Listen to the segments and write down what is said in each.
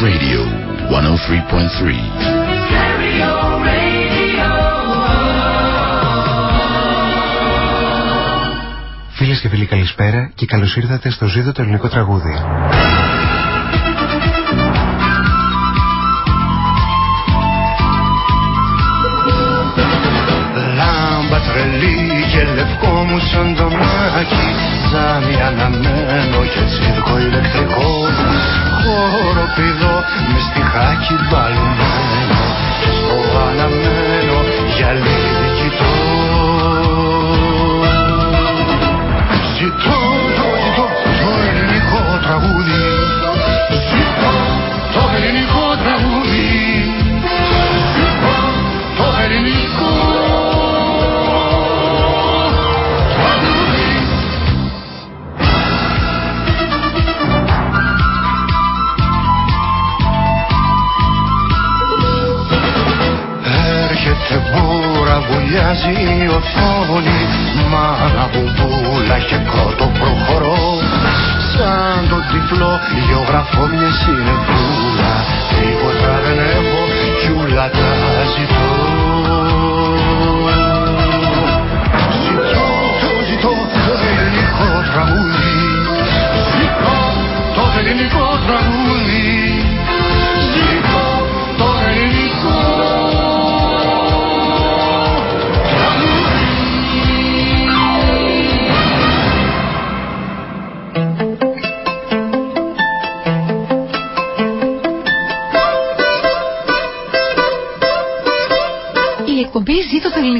Radio 103.3. Φίλες και φίλοι καλησπέρα και καλώς ήρθατε στο ζήτο το ελληνικό τραγούδι. Λάμπα τρελή και λευκό μου σαν το μάκι Ζάμι αναμένο και τσίρκο ηλεκτρικό Χοροπηδό με στιχάκι μπαλουμένο Και στο αναμένο γυαλί κοιτώ. Ζητώ, το ζητώ βουλιάζει η οθόνη Μάνα μπουμπούλα και κότο προχωρώ. Σαν τον τυφλό γεωγραφώ μια συνεπούλα Τίποτα δεν έχω κι ούλα τα ζητώ Ζητώ,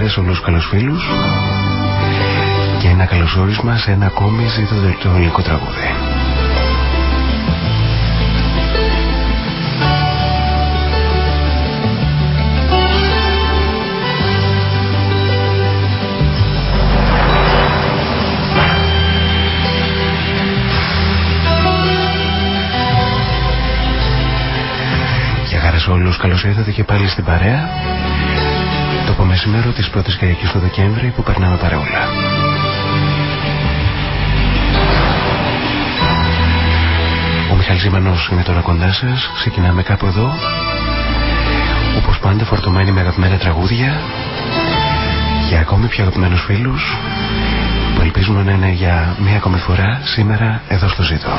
Ζεστή καλησπέρα σε όλους τους καλούς φίλους και ένα καλωσόρισμα σε ένα ακόμη ζήτο το ελληνικό τραγούδι. Και χαράς σε όλους καλώς ήρθατε και πάλι στην παρέα το απομεσημέρο της πρώτης Κυριακής του Δεκέμβρη που περνάμε παρεούλα. Ο Μιχάλης Ζημανός είναι τώρα κοντά σας. Ξεκινάμε κάπου εδώ. Όπως πάντα φορτωμένοι με αγαπημένα τραγούδια και ακόμη πιο αγαπημένους φίλους που ελπίζουμε να είναι για μία ακόμη φορά σήμερα εδώ στο ζήτο.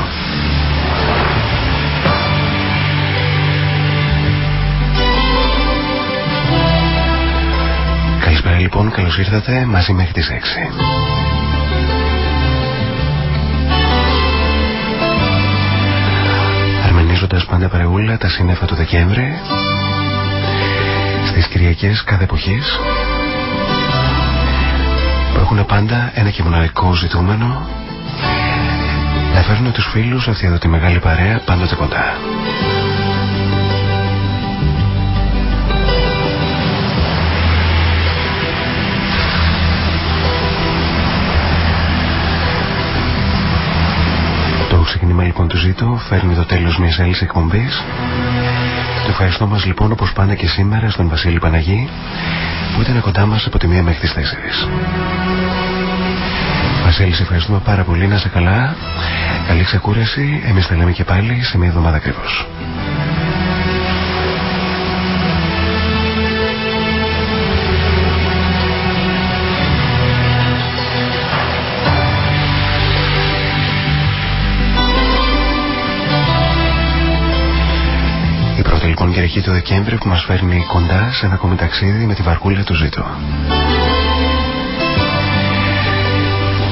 Λοιπόν, καλώς ήρθατε μαζί μέχρι τις 6. Αρμενίζοντας πάντα παρεούλα τα σύννεφα του Δεκέμβρη στις Κυριακές κάθε εποχής έχουν πάντα ένα και μοναδικό ζητούμενο να φέρνουν τους φίλους αυτή εδώ τη μεγάλη παρέα πάντοτε κοντά. Ξεκίνημα λοιπόν του ζήτου φέρνει το τέλος μιας άλλης εκπομπής το ευχαριστώ μας λοιπόν όπως πάντα και σήμερα στον Βασίλη Παναγή που ήταν κοντά μας από τη μία μέχρι τις τέσσερις. Βασίλη, σε ευχαριστούμε πάρα πολύ. Να είσαι καλά. Καλή ξεκούραση. Εμείς θα λέμε και πάλι σε μία εβδομάδα ακριβώς. Πρώτη λοιπόν Κυριακή του Δεκέμβρη που μας φέρνει κοντά σε ένα ακόμη ταξίδι με τη βαρκούλα του Ζήτου.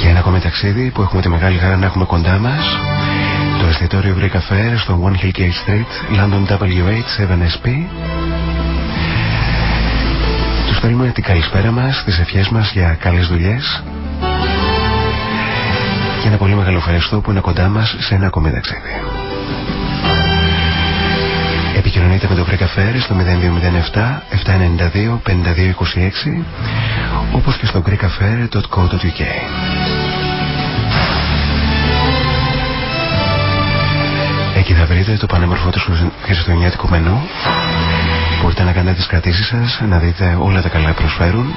Και ένα ακόμη ταξίδι που έχουμε τη μεγάλη χαρά να έχουμε κοντά μας το εστιατόριο Greek Affair στο One Hill Gate Street, London W8 7SP. Τους θέλουμε την καλησπέρα μας, τις ευχές μας για καλές δουλειές και ένα πολύ μεγάλο ευχαριστώ που είναι κοντά μας σε ένα ακόμη ταξίδι. Επικοινωνείτε με το Greek Affair στο 0207 792 5226 όπως και στο greekaffair.co.uk Εκεί θα βρείτε το πανέμορφο του χριστουγεννιάτικο μενού. Μπορείτε να κάνετε τις κρατήσεις σας, να δείτε όλα τα καλά προσφέρουν.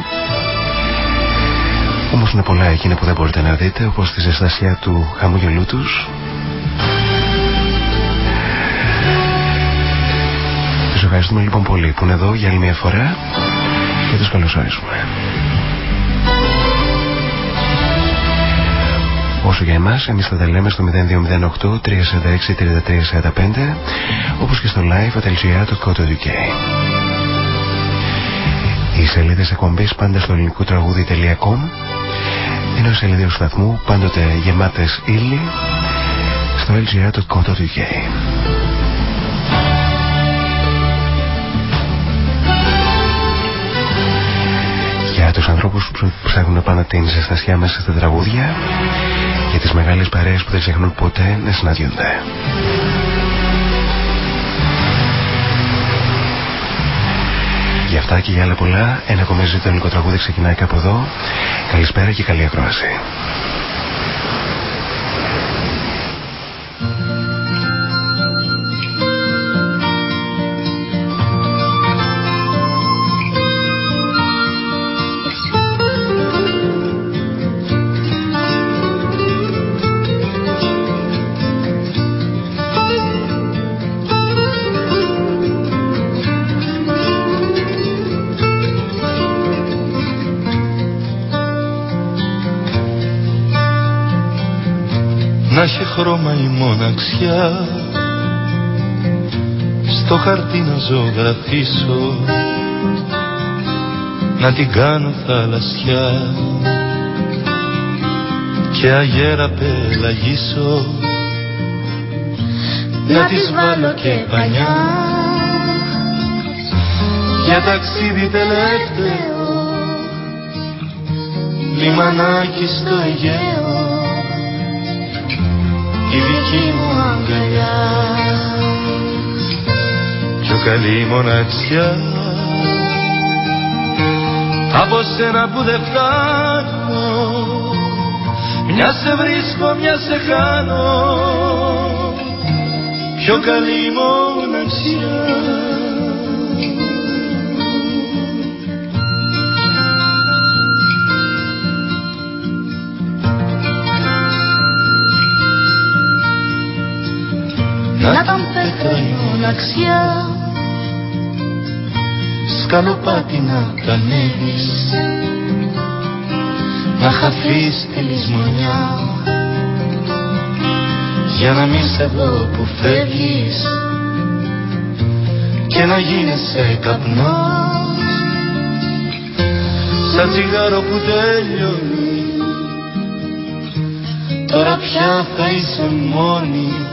Όμως είναι πολλά εκείνα που δεν μπορείτε να δείτε όπως τη ζεστασιά του χαμογελού τους ευχαριστούμε λοιπόν πολύ που είναι εδώ για άλλη μια φορά και τους καλωσορίζουμε. Όσο για εμάς, εμείς θα τα λέμε στο 0208 346 3345 όπως και στο live.gr.co.uk Οι σελίδες εκπομπής πάντα στο ελληνικό τραγούδι.com ενώ οι σελίδες του σταθμού πάντοτε γεμάτες ύλη στο lgr.co.uk τους ανθρώπους που ψάχνουν πάνω την ζεστασιά μέσα στα τραγούδια για τις μεγάλες παρέες που δεν ξεχνούν ποτέ να συναντιούνται. Για αυτά και για άλλα πολλά, ένα κομμάτι το ελληνικό τραγούδι ξεκινάει κάπου εδώ. Καλησπέρα και καλή ακρόαση. Χρώμα η μοναξιά. Στο χαρτί να ζωγραφίσω να την κάνω θαλασσιά. Και αγέρα πελαγίσω να της βάλω και πανιά. Για ταξίδι τελευταίο λιμανάκι στο Αιγαίο η δική μου αγκαλιά. Πιο καλή μοναξιά. Από σένα που δεν φτάνω. Μια σε βρίσκω, μια σε χάνω. Πιο καλή μοναξιά Να τον πέτρα η μοναξιά σκαλοπάτι να τα ανέβεις. Να χαθείς τη λησμονιά. Για να μην σε δω που φεύγεις. Και να γίνεσαι καπνός. Σαν τσιγάρο που τέλειωνε τώρα πια θα είσαι μόνη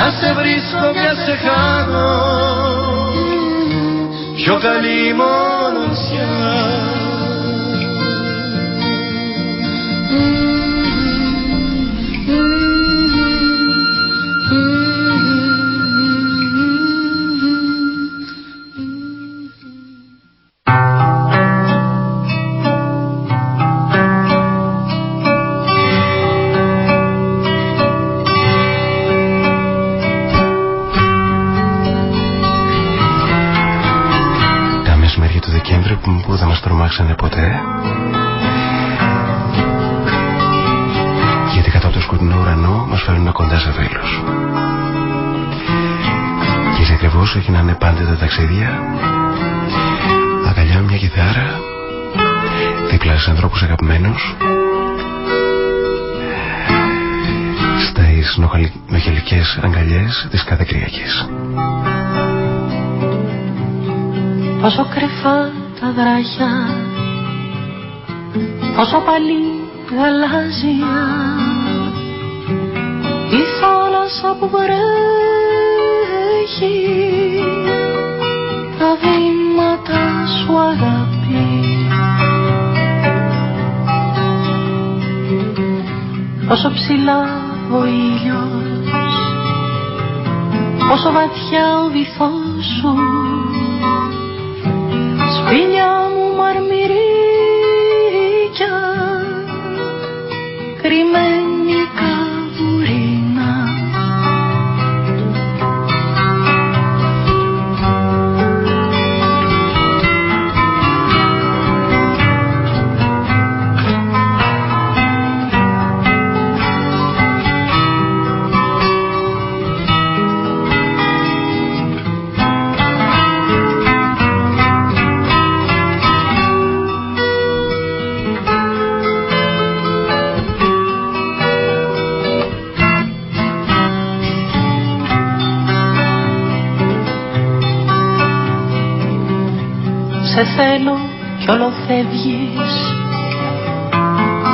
μια σε βρίσκω, μια σε χάνω. Πιο καλή μοναξιά δεν μας τρομάξανε ποτέ. Γιατί κάτω από το σκοτεινό ουρανό μας φέρνουν κοντά σε φίλους και έτσι ακριβώς έγιναν πάντα τα ταξίδια. Αγκαλιά μια κιθάρα δίπλα σε ανθρώπους αγαπημένους. Στις νοχελικές αγκαλιές της κάθε Κυριακής. Πόσο κρυφά τα βράχια όσο παλί γαλάζια η θάλασσα που βρέχει τα βήματα σου αγάπη. Όσο ψηλά ο ήλιος όσο βαθιά ο βυθός φεύγεις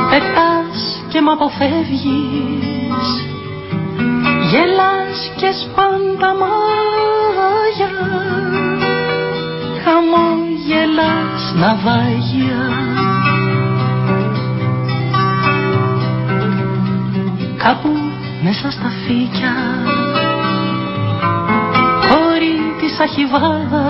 Πετάς και μ' αποφεύγεις. Γελάς και σπάντα μάγια. Χαμόγελας ναυάγια Κάπου μέσα στα φύκια Κόρη της αχιβάδας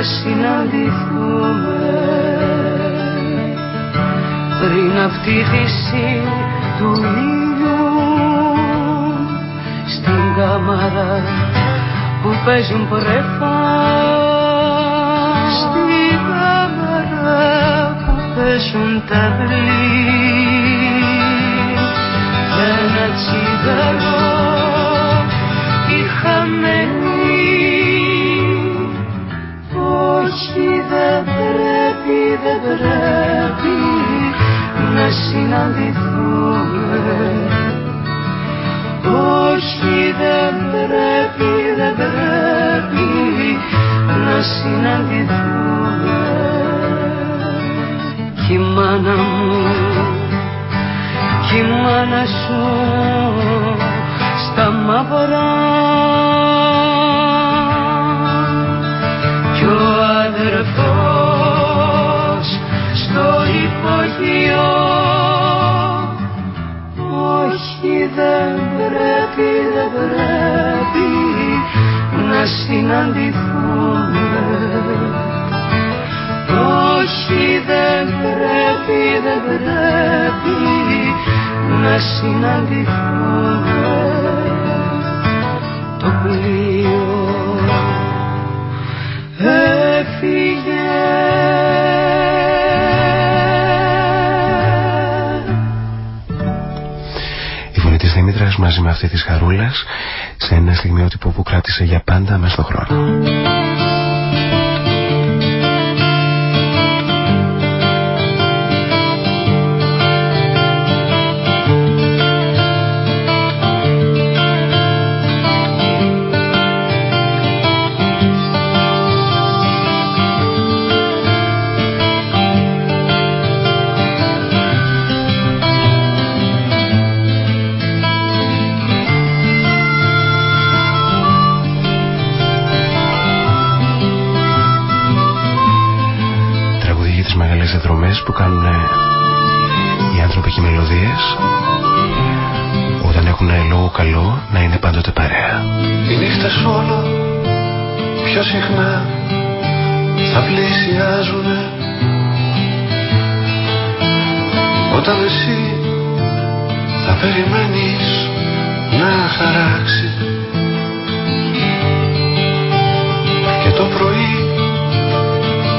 να συναντηθούμε. Πριν αυτή τη του ήλιου στην κάμαρα που παίζουν πρέφα. Στην κάμαρα που παίζουν τα ένα τσιγαρό η δεν πρέπει να συναντηθούμε. Όχι δεν πρέπει, δεν πρέπει να συναντηθούμε. Κι η μάνα μου κι η μάνα σου στα μαύρα. Κι ο αδερφός συναντηθούμε Όχι δεν πρέπει, δεν πρέπει να συναντηθούμε. Το πλοίο έφυγε. Δήμητρας μαζί με αυτή της χαρούλας σε ένα στιγμιότυπο που κράτησε για πάντα μέσα στο χρόνο. Που κάνουν οι άνθρωποι και οι μελωδίες όταν έχουν λόγο καλό να είναι πάντοτε παρέα. Οι νύχτες όλο πιο συχνά θα πλησιάζουν όταν εσύ θα περιμένεις να χαράξει και το πρωί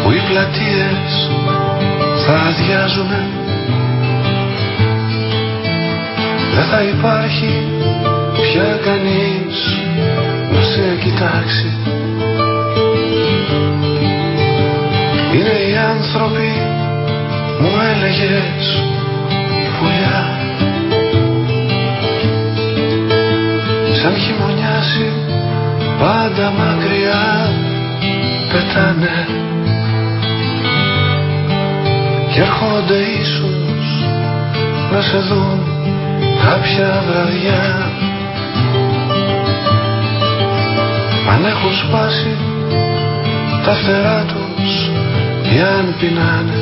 που οι πλατείες θα αδειάζουνε Δεν θα υπάρχει πια κανείς να σε κοιτάξει. Είναι οι άνθρωποι μου έλεγες πουλιά Σαν χειμωνιάσει πάντα μακριά πετάνε και έρχονται ίσως να σε δουν κάποια βραδιά. Αν έχουν σπάσει τα φτερά τους ή αν πεινάνε.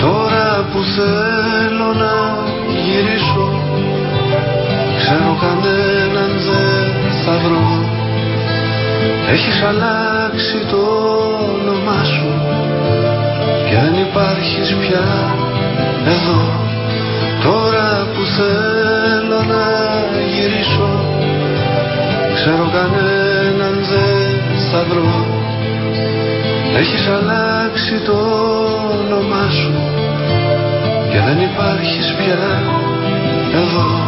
Τώρα που θέλω να γυρίσω ξέρω κανέναν δεν θα βρω. Έχεις αλλάξει το όνομά σου και δεν υπάρχεις πια εδώ τώρα που θέλω να γυρίσω ξέρω κανέναν δεν θα βρω. Έχεις αλλάξει το όνομά σου και δεν υπάρχεις πια εδώ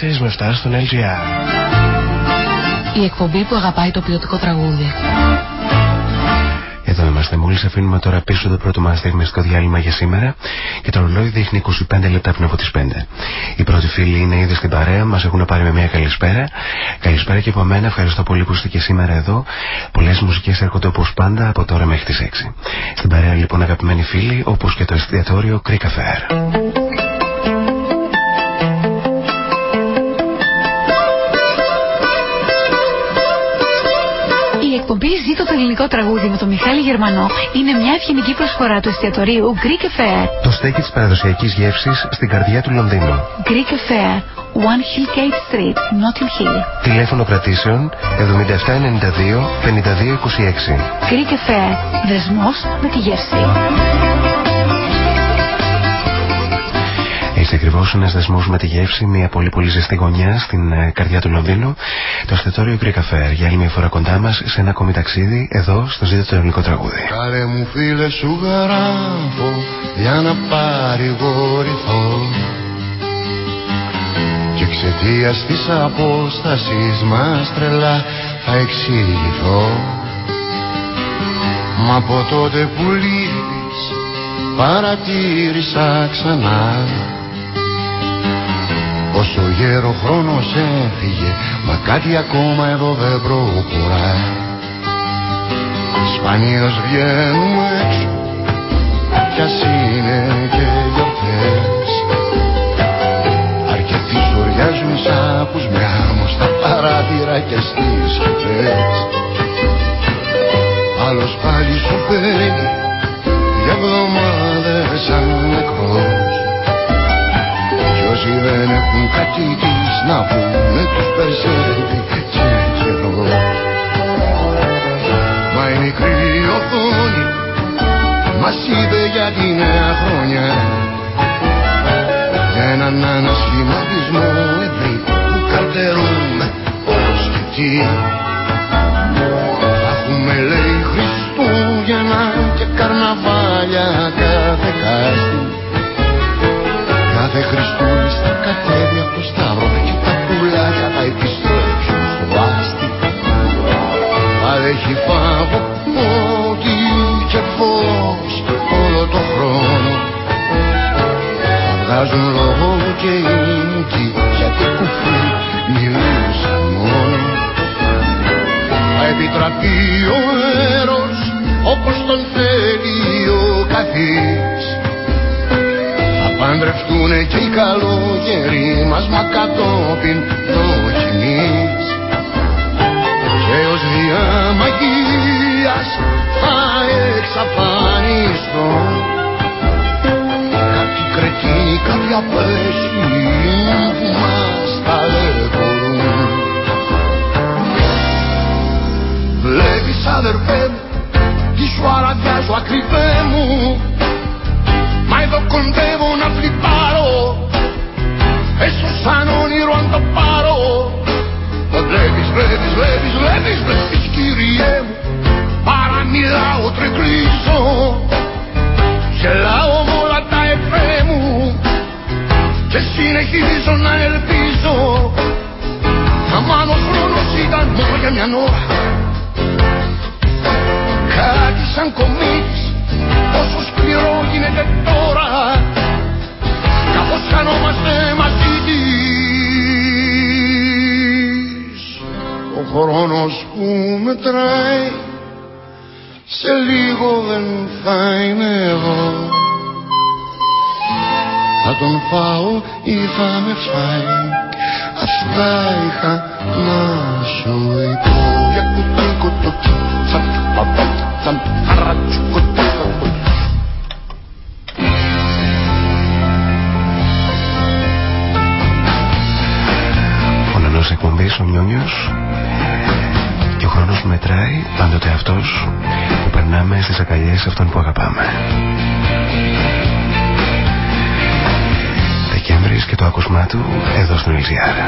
με 7 στον LGR. Η εκπομπή που αγαπάει το ποιοτικό τραγούδι. Εδώ είμαστε. Μόλις αφήνουμε τώρα πίσω το πρώτο μας στο διάλειμμα για σήμερα και το ρολόι δείχνει 25 λεπτά πριν από τις 5. Οι πρώτοι φίλοι είναι ήδη στην παρέα, μας έχουν πάρει με μια καλησπέρα. Καλησπέρα και από μένα, ευχαριστώ πολύ που είστε και σήμερα εδώ. Πολλές μουσικές έρχονται όπως πάντα από τώρα μέχρι τις 6. Στην παρέα λοιπόν αγαπημένοι φίλοι, όπως και το εστιατόριο Creek Affair. Εκπομπή Ζήτω το ελληνικό τραγούδι με τον Μιχάλη Γερμανό είναι μια ευγενική προσφορά του εστιατορίου Greek Affair. Το στέκι της παραδοσιακής γεύσης στην καρδιά του Λονδίνου. Greek Affair, One Hill Gate Street, Notting Hill. Τηλέφωνο κρατήσεων 7792 5226. Greek Affair, δεσμός με τη γεύση. Έχει ακριβώς ένας δεσμός με τη γεύση, μια πολύ πολύ ζεστή γωνιά στην ε, καρδιά του Λονδίνου, το εστιατόριο Greek Affair. Για άλλη μια φορά κοντά μας σε ένα ακόμη ταξίδι, εδώ στο ζήτο το ελληνικό τραγούδι. Κάρε μου φίλε σου γράφω για να παρηγορηθώ και εξαιτίας της απόστασης μας τρελά θα εξηγηθώ. Μα από τότε που λείπεις παρατήρησα ξανά Όσο γέρο χρόνος έφυγε Μα κάτι ακόμα εδώ δεν προχωράει Σπανίως βγαίνουμε έξω Κι ας είναι και γιορτές. Αρκετοί σοριάζουν σάπους με άμμο Στα παράθυρα και στις σκεπές Άλλος πάλι σου παίρνει Για εβδομάδες σαν νεκρός Όσοι δεν έχουν κάτι της να πούνε τους περισσεύει και καιρό Μα η μικρή οθόνη μας είπε για τη νέα χρονιά. Έναν ανασχηματισμό ευρύ που καρτερούμε ως και τι. Θα έχουμε λέει Χριστούγεννα και καρναβάλια κάθε κάστη Κάθε Χριστούλη έχει φάβο ό,τι και φως όλο το χρόνο. Θα βγάζουν λόγο και ίνκι γιατί κουφί μιλούσαν μόνο. Θα επιτραπεί ο έρος όπως τον θέλει ο καθής. Παντρευτούνε και οι καλόγεροι μας μα κατόπιν δοκιμής και ως διαμαγείας θα εξαφανιστώ. Κάποιοι κρετίνοι, κάποιοι απέσιοι που μας ταλαιπωρούν Βλέπεις αδερφέ μου, τι σου αραδιάζω ακριβέ μου λίγο δεν θα είναι εδώ Θα τον φάω ή θα με φάει. Αυτά είχα να σου πω Για κουτί κουτούκι Τσαπ παπαπ τσαπ χαρατσουκουτί της εκπομπής ο Μιόνιος. και ο χρόνος που μετράει πάντοτε αυτός που περνάμε στις αγκαλιές αυτών που αγαπάμε. Δεκέμβρης και το άκουσμά του εδώ στην Ελσιάρα.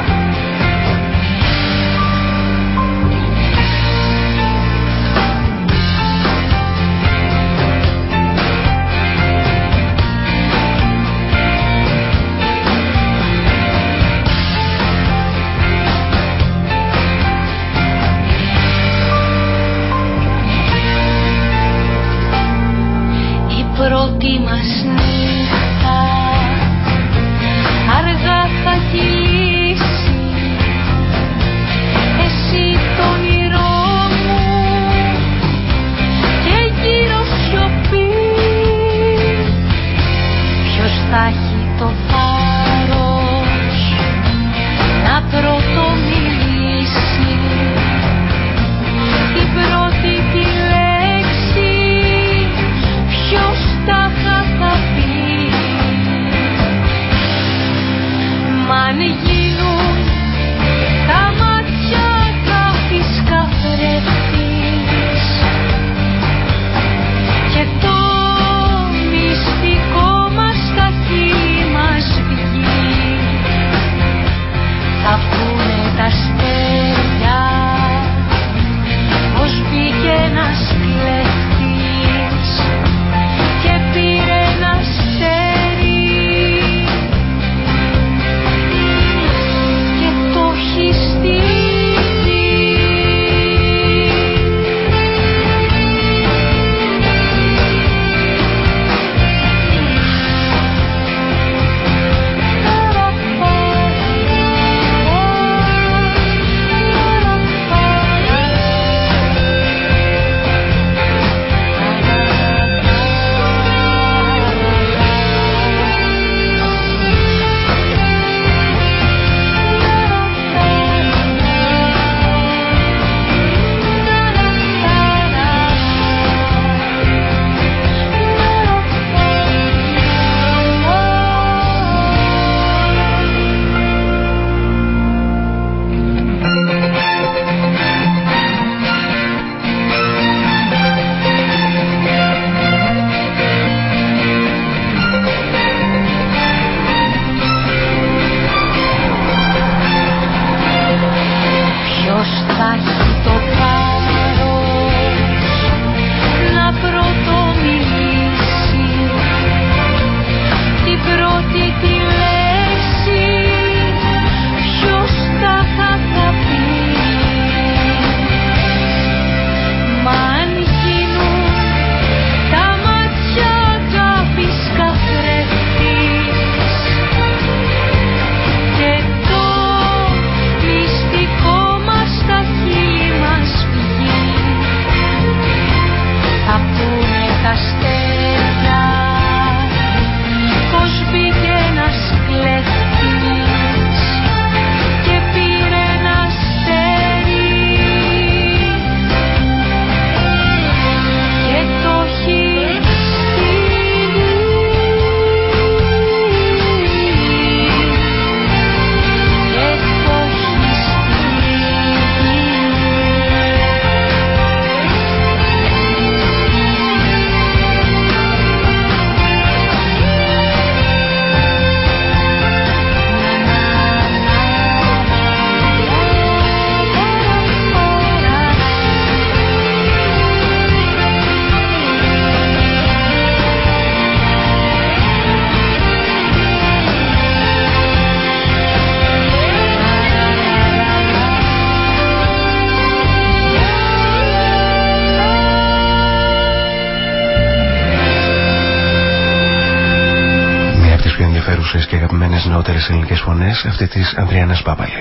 Ελληνικές φωνές αυτή της Ανδριάνας Πάπαλη.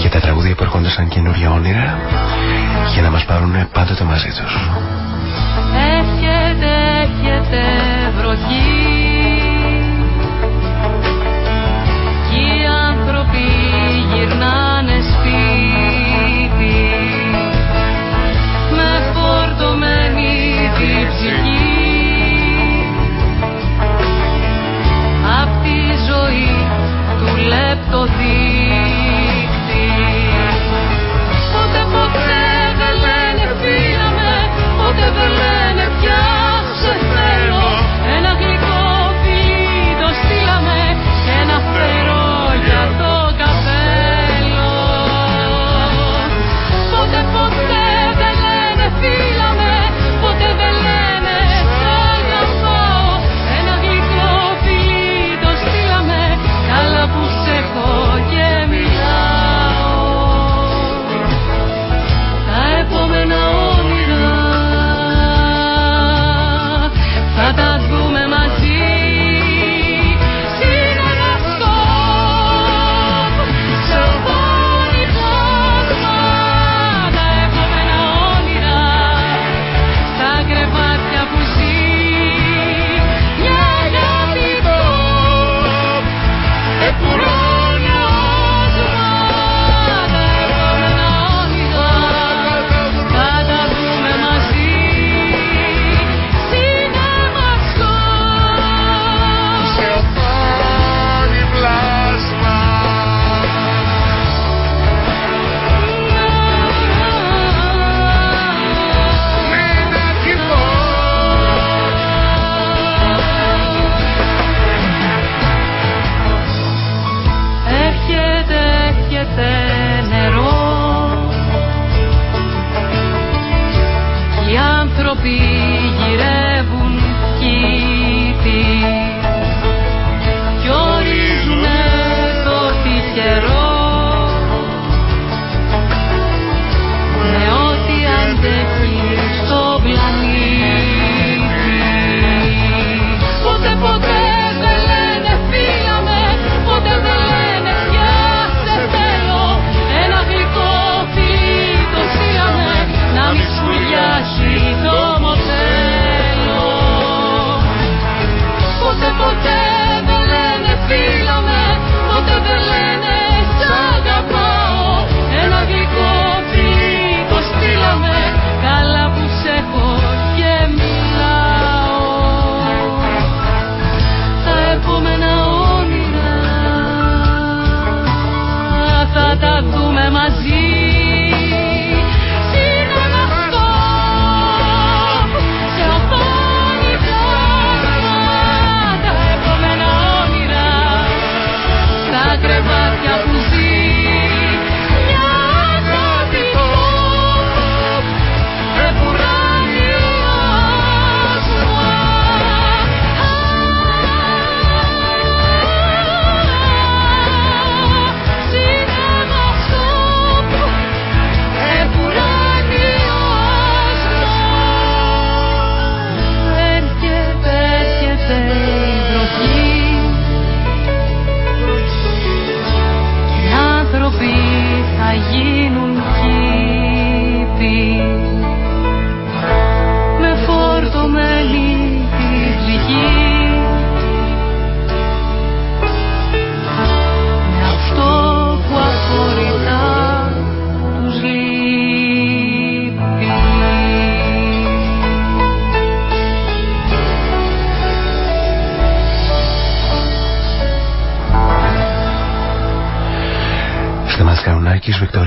Για τα τραγούδια που έρχονται σαν καινούργια όνειρα για να μας πάρουν πάντοτε μαζί τους.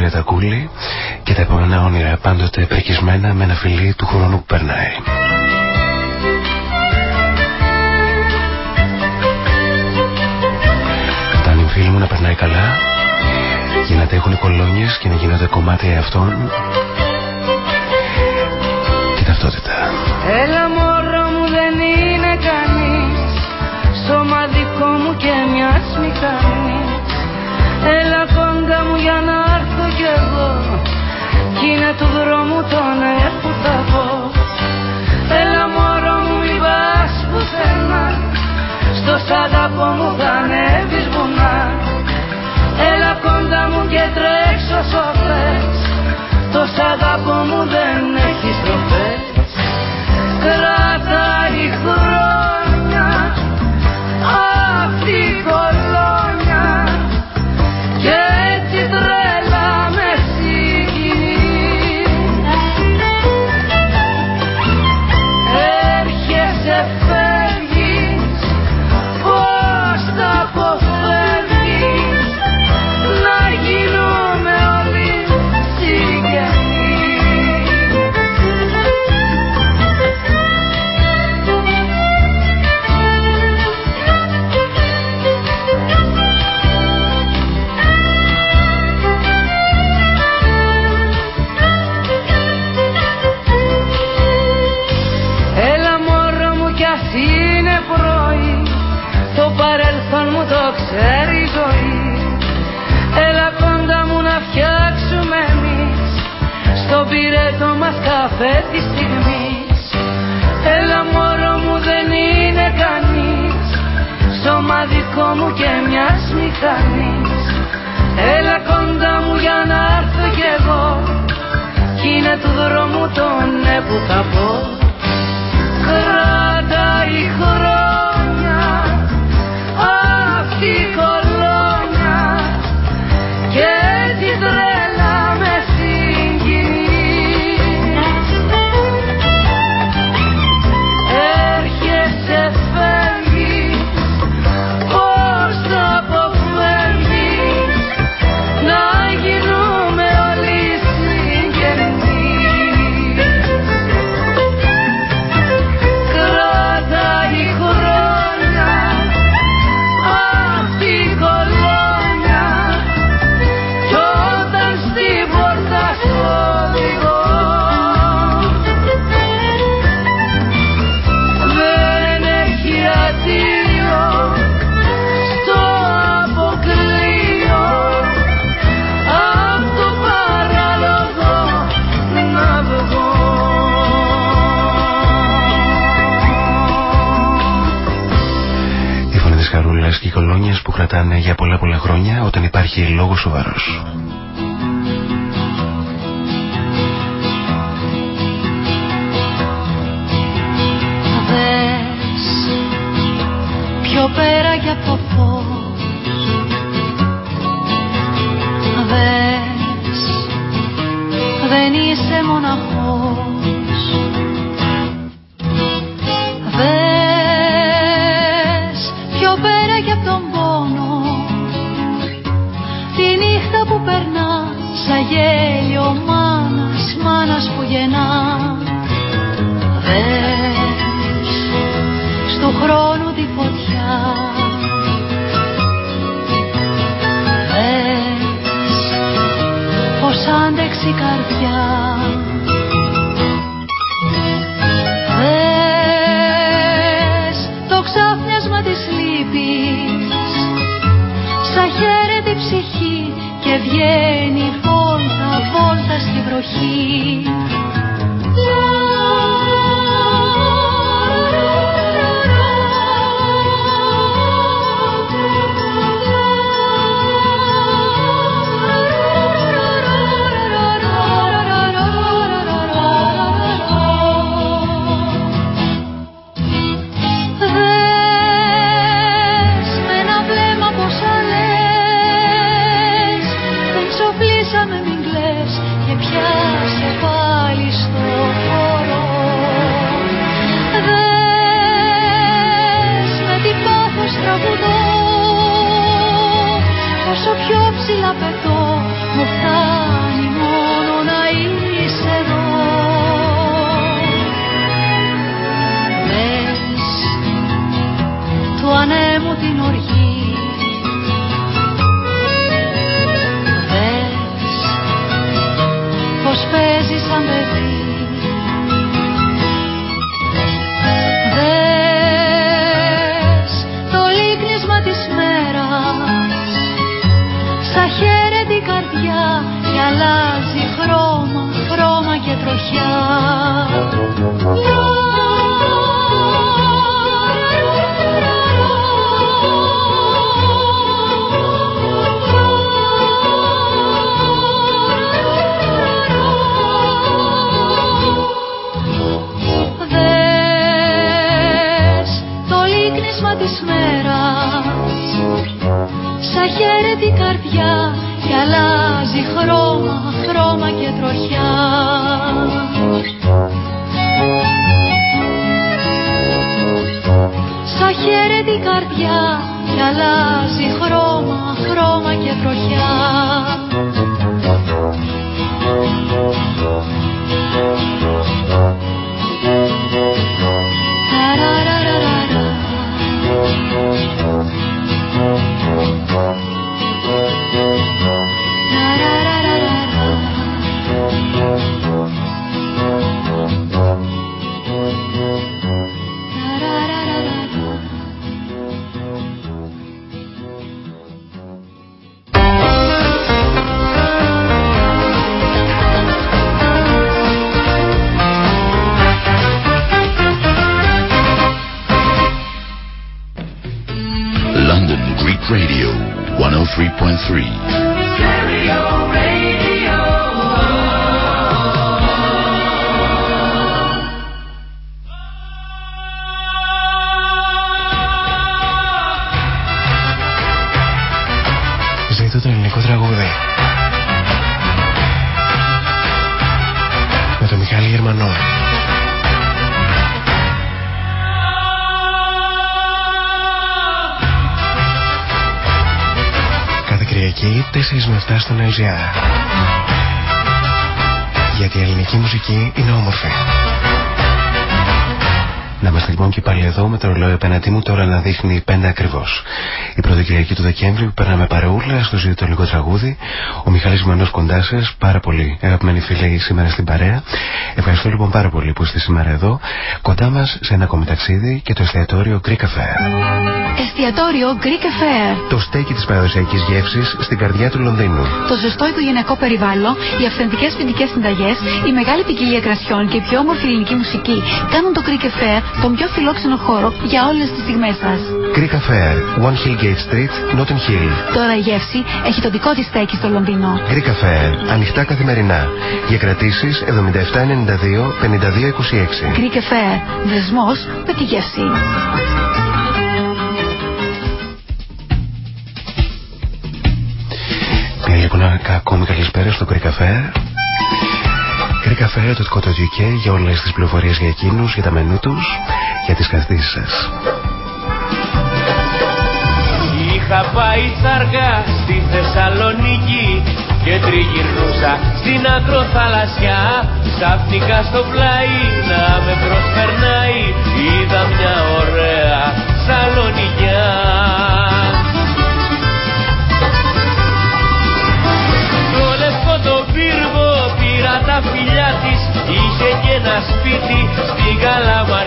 Μαρινάκης, Βικτωρία Τακούλη και τα επόμενα όνειρα πάντοτε πρικισμένα με ένα φιλί του χρόνου που περνάει. Φτάνει φίλοι μου να περνάει καλά για να έχουν κολόνιες και να γίνονται κομμάτια αυτών και ταυτότητα. Έλα μωρό μου δεν είναι κανείς Σώμα δικό μου και μιας μηχανής Έλα του δρόμου το ναι που θα πω. Έλα μωρό μου μη πας πουθενά. Στο σ' μου θα ανέβεις βουνά. Έλα κοντά μου και τρέξω σοφές. Το σ' μου δεν έχει στροφές μου και μιας μηχανής. Έλα κοντά μου για να έρθω κι εγώ. Κι είναι του δρόμου το ναι που θα πω. Κράτα η κρατάνε για πολλά πολλά χρόνια όταν υπάρχει λόγος σοβαρός. Σαν χαίρετη καρδιά και αλλάζει χρώμα, χρώμα και τροχιά. Σαν χαίρετη καρδιά και αλλάζει χρώμα, χρώμα και τροχιά στον LGR. Γιατί η ελληνική μουσική είναι όμορφη. Να είμαστε λοιπόν και πάλι εδώ με το ρολόι απέναντί μου τώρα να δείχνει πέντε ακριβώς. Η πρώτη Κυριακή του Δεκέμβρη που περνάμε παρεούλα στο ζήτητο λίγο τραγούδι. Ο Μιχάλης Μανός κοντά σα, πάρα πολύ αγαπημένοι φίλοι σήμερα στην παρέα. Ευχαριστώ λοιπόν πάρα πολύ που είστε σήμερα εδώ, κοντά μας σε ένα ακόμη ταξίδι και το εστιατόριο Greek Affair. Εστιατόριο Greek Affair. Το στέκι της παραδοσιακής γεύσης στην καρδιά του Λονδίνου. Το ζεστό οικογενειακό περιβάλλον, οι αυθεντικές ποινικές συνταγές, η μεγάλη ποικιλία κρασιών και η πιο όμορφη ελληνική μουσική κάνουν το Greek Affair τον πιο φιλόξενο χώρο για όλες τις στιγμές σας. Greek Affair, One Hill Gate Street, Notting Hill. Τώρα η γεύση έχει το δικό της στέκι στο Λονδίνο. Greek Affair, ανοιχτά καθημερινά. Για κρατήσεις 77 52 5226. Greek Affair. Δεσμός με τη γεύση. Μια λοιπόν ακόμη καλησπέρα στο Greek Affair. Greek Affair, το δικό για όλες τις πληροφορίες για εκείνους, για τα μενού τους, για τις καθίσεις σας. Είχα πάει τσάργα στη Θεσσαλονίκη και τριγυρνούσα στην ακροθαλασσιά. Ξαφνικά στο πλάι να με προσπερνάει είδα μια ωραία σαλονικιά Το λευκό το πύργο πήρα τα φιλιά της είχε και ένα σπίτι στην Καλαμαριά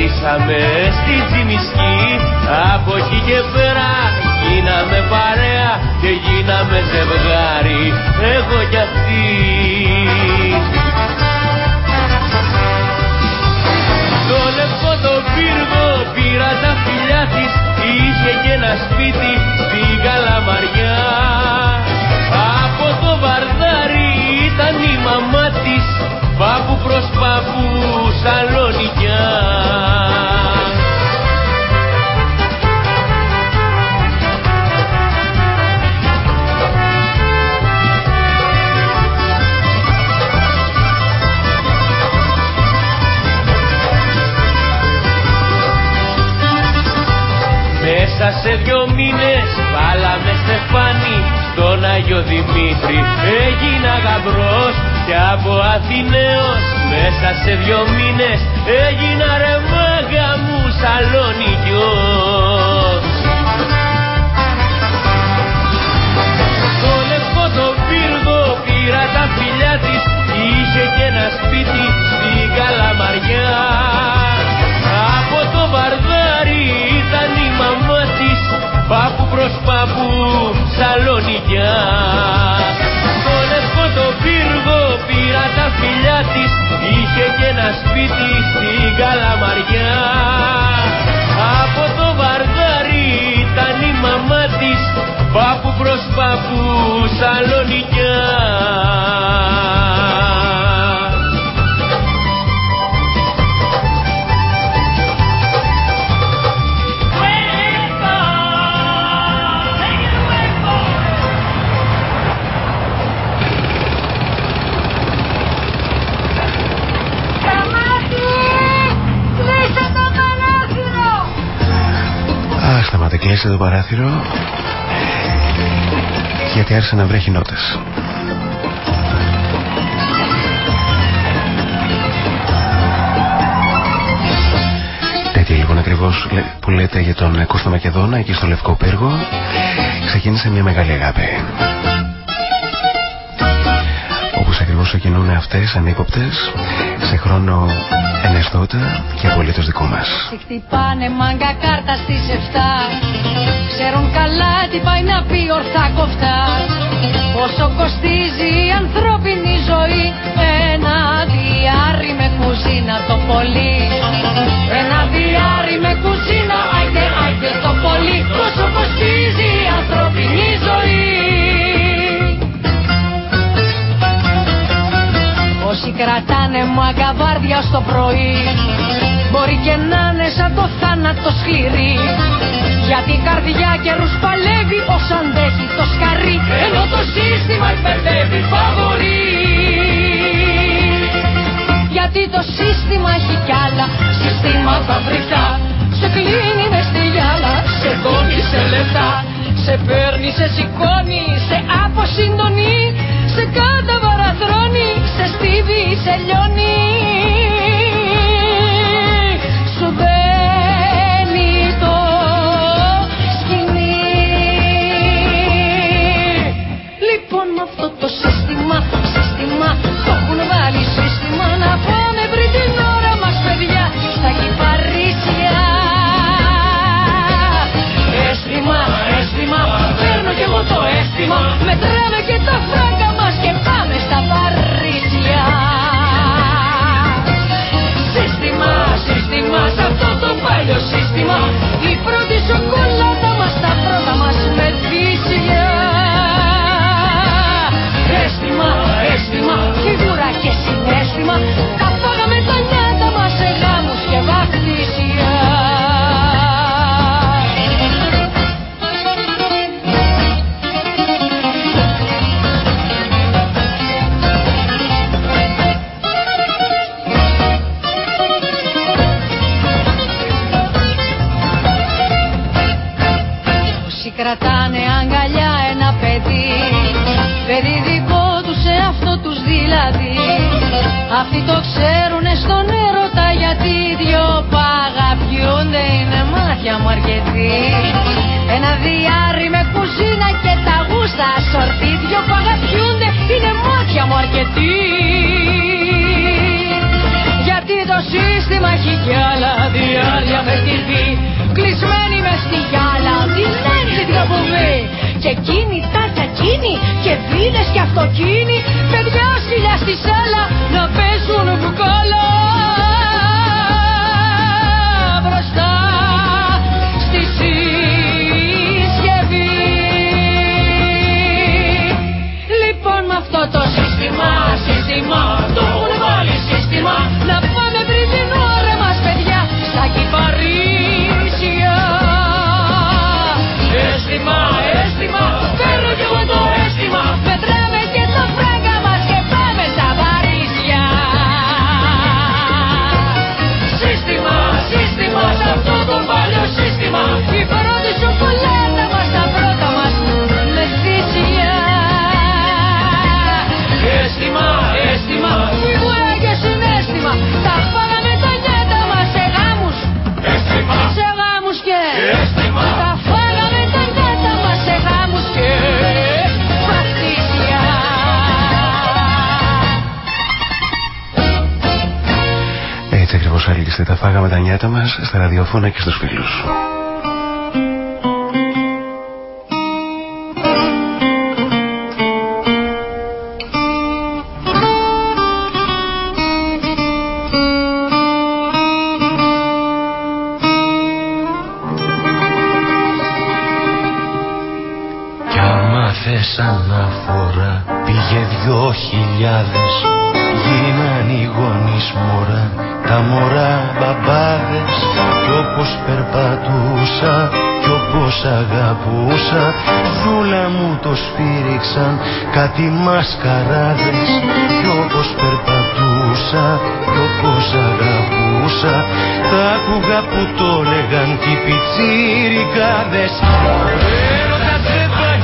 περπατήσαμε στη Τζιμισκή. Από εκεί και πέρα στον Άγιο Δημήτρη. Έγινα γαμπρός και από Αθηναίος μέσα σε δυο μήνες. Έγινα ρε μάγα μου σαλόνικιος Το λευκό το πύργο πήρα τα φιλιά της. Είχε και ένα σπίτι πάπου προς πάπου σαλονικιά. Το λευκό το πύργο πήρα τα φιλιά της είχε και ένα σπίτι στην Καλαμαριά. Από το βαρδάρι ήταν η μαμά της πάπου προς πάπου σαλονικιά το παράθυρο γιατί άρχισε να βρέχει νότες. Τέτοια λοιπόν ακριβώς που λέτε για τον Κώστα Μακεδόνα εκεί στο Λευκό Πύργο ξεκίνησε μια μεγάλη αγάπη. Όπως ακριβώς ξεκινούν αυτές ανύποπτες σε χρόνο εναισθώτα και απολύτως δικό μας. Σε χτυπάνε μάγκα κάρτα στις 7 Ξέρουν καλά τι πάει να πει ορθά κοφτά. Πόσο κοστίζει η ανθρώπινη ζωή. Ένα διάρρη με κουζίνα το πολύ. Ένα διάρρη με κουζίνα. Άιτε, άιτε το πολύ. Πόσο κοστίζει Όσοι κρατάνε μου αγκαβάρδια στο πρωί Μπορεί και να είναι σαν το θάνατο σκληρή. Γιατί η καρδιά καιρούς παλεύει όσο αντέχει το σκαρί Ενώ το σύστημα εκπαιδεύει φαβορή. Γιατί το σύστημα έχει κι άλλα συστήματα βρυθά Σε κλείνει μες στη γυάλα, σε κόβει σε λεφτά Σε παίρνει, σε σηκώνει, σε αποσυντονεί Σε καταβαραθρώνει, σε στίβει, σε λιώνει Σου δένει το σκηνή Λοιπόν με αυτό το σύστημα, σύστημα Το έχουν βάλει σύστημα να πάμε πριν την ώρα μας παιδιά Στα κυπαρίσια. Αίσθημα, αίσθημα, παίρνω κι εγώ το αίσθημα. Μετράμε και τα φράγκα το παλιό σύστημα. Η πρώτη σοκολάτα μας, τα πρώτα μας μεθύσια Αίσθημα, αίσθημα, φιγούρα και συνέστημα Αυτοί το ξέρουνε στον έρωτα γιατί δυο παγαπιούνται είναι μάτια μου αρκετοί. Ένα διάρρη με κουζίνα και τα γούστα σορτή Δυο παγαπιούνται είναι μάτια μου αρκετοί. Γιατί το σύστημα έχει κι άλλα διάρκεια με τη βή Κλεισμένη μες στη γυάλα, τι λένε την τραποβή Και κίνητα και εκείνη και βίδες και αυτοκίνη Παιδιά σκυλιά στη αυτό το σύστημα, σύστημα Το Τα φάγαμε τα νιάτα μας στα ραδιοφώνα και στους φίλους. Κι άμα θες αναφορά πήγε δυο χιλιάδες αγαπούσα κι όπως αγαπούσα. Δούλα μου το σφύριξαν κάτι μασκαράδες Κι όπως περπατούσα κι όπως αγαπούσα. Τα άκουγα που το λέγαν κι οι πιτσίρικάδες Ο έρωτας δεν πάει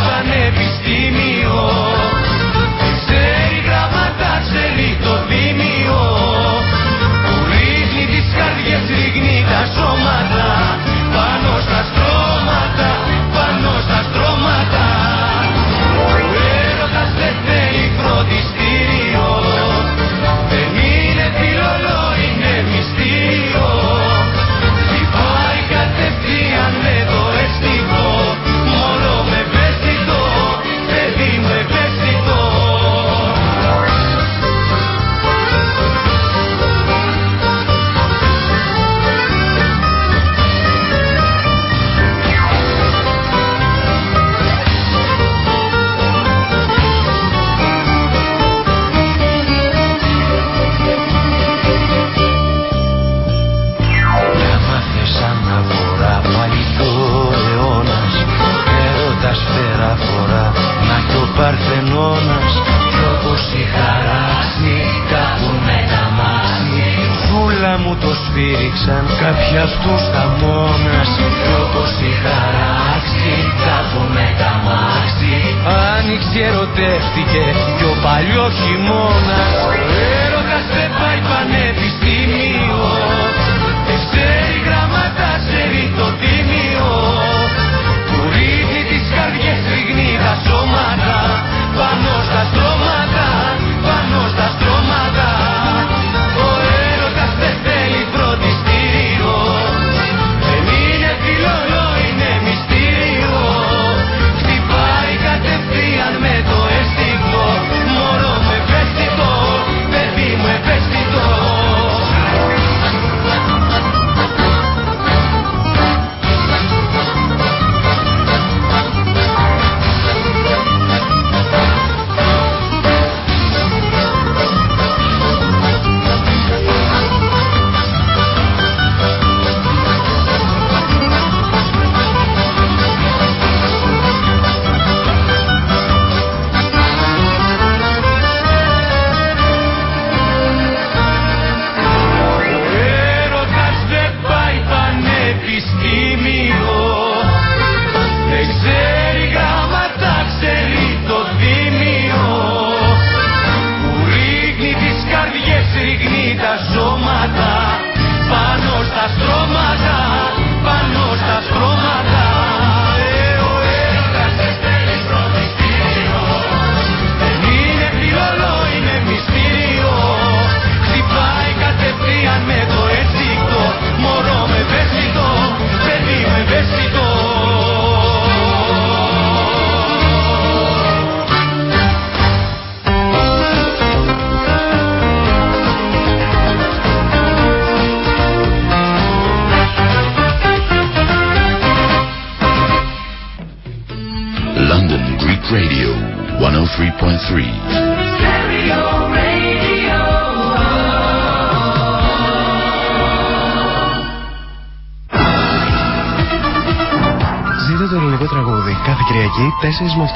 Μόλι.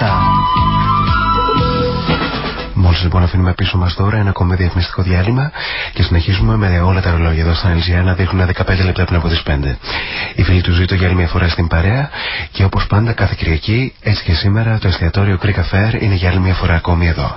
Μόλις λοιπόν αφήνουμε πίσω μας τώρα ένα ακόμη διαφημιστικό διάλειμμα και συνεχίζουμε με όλα τα ρολόγια εδώ στην Ελζιά να δείχνουν 15 λεπτά πριν από τις 5. Η φίλη του ζήτω για άλλη μια φορά στην παρέα και όπως πάντα κάθε Κυριακή έτσι και σήμερα το εστιατόριο Creek Affair είναι για άλλη μια φορά ακόμη εδώ.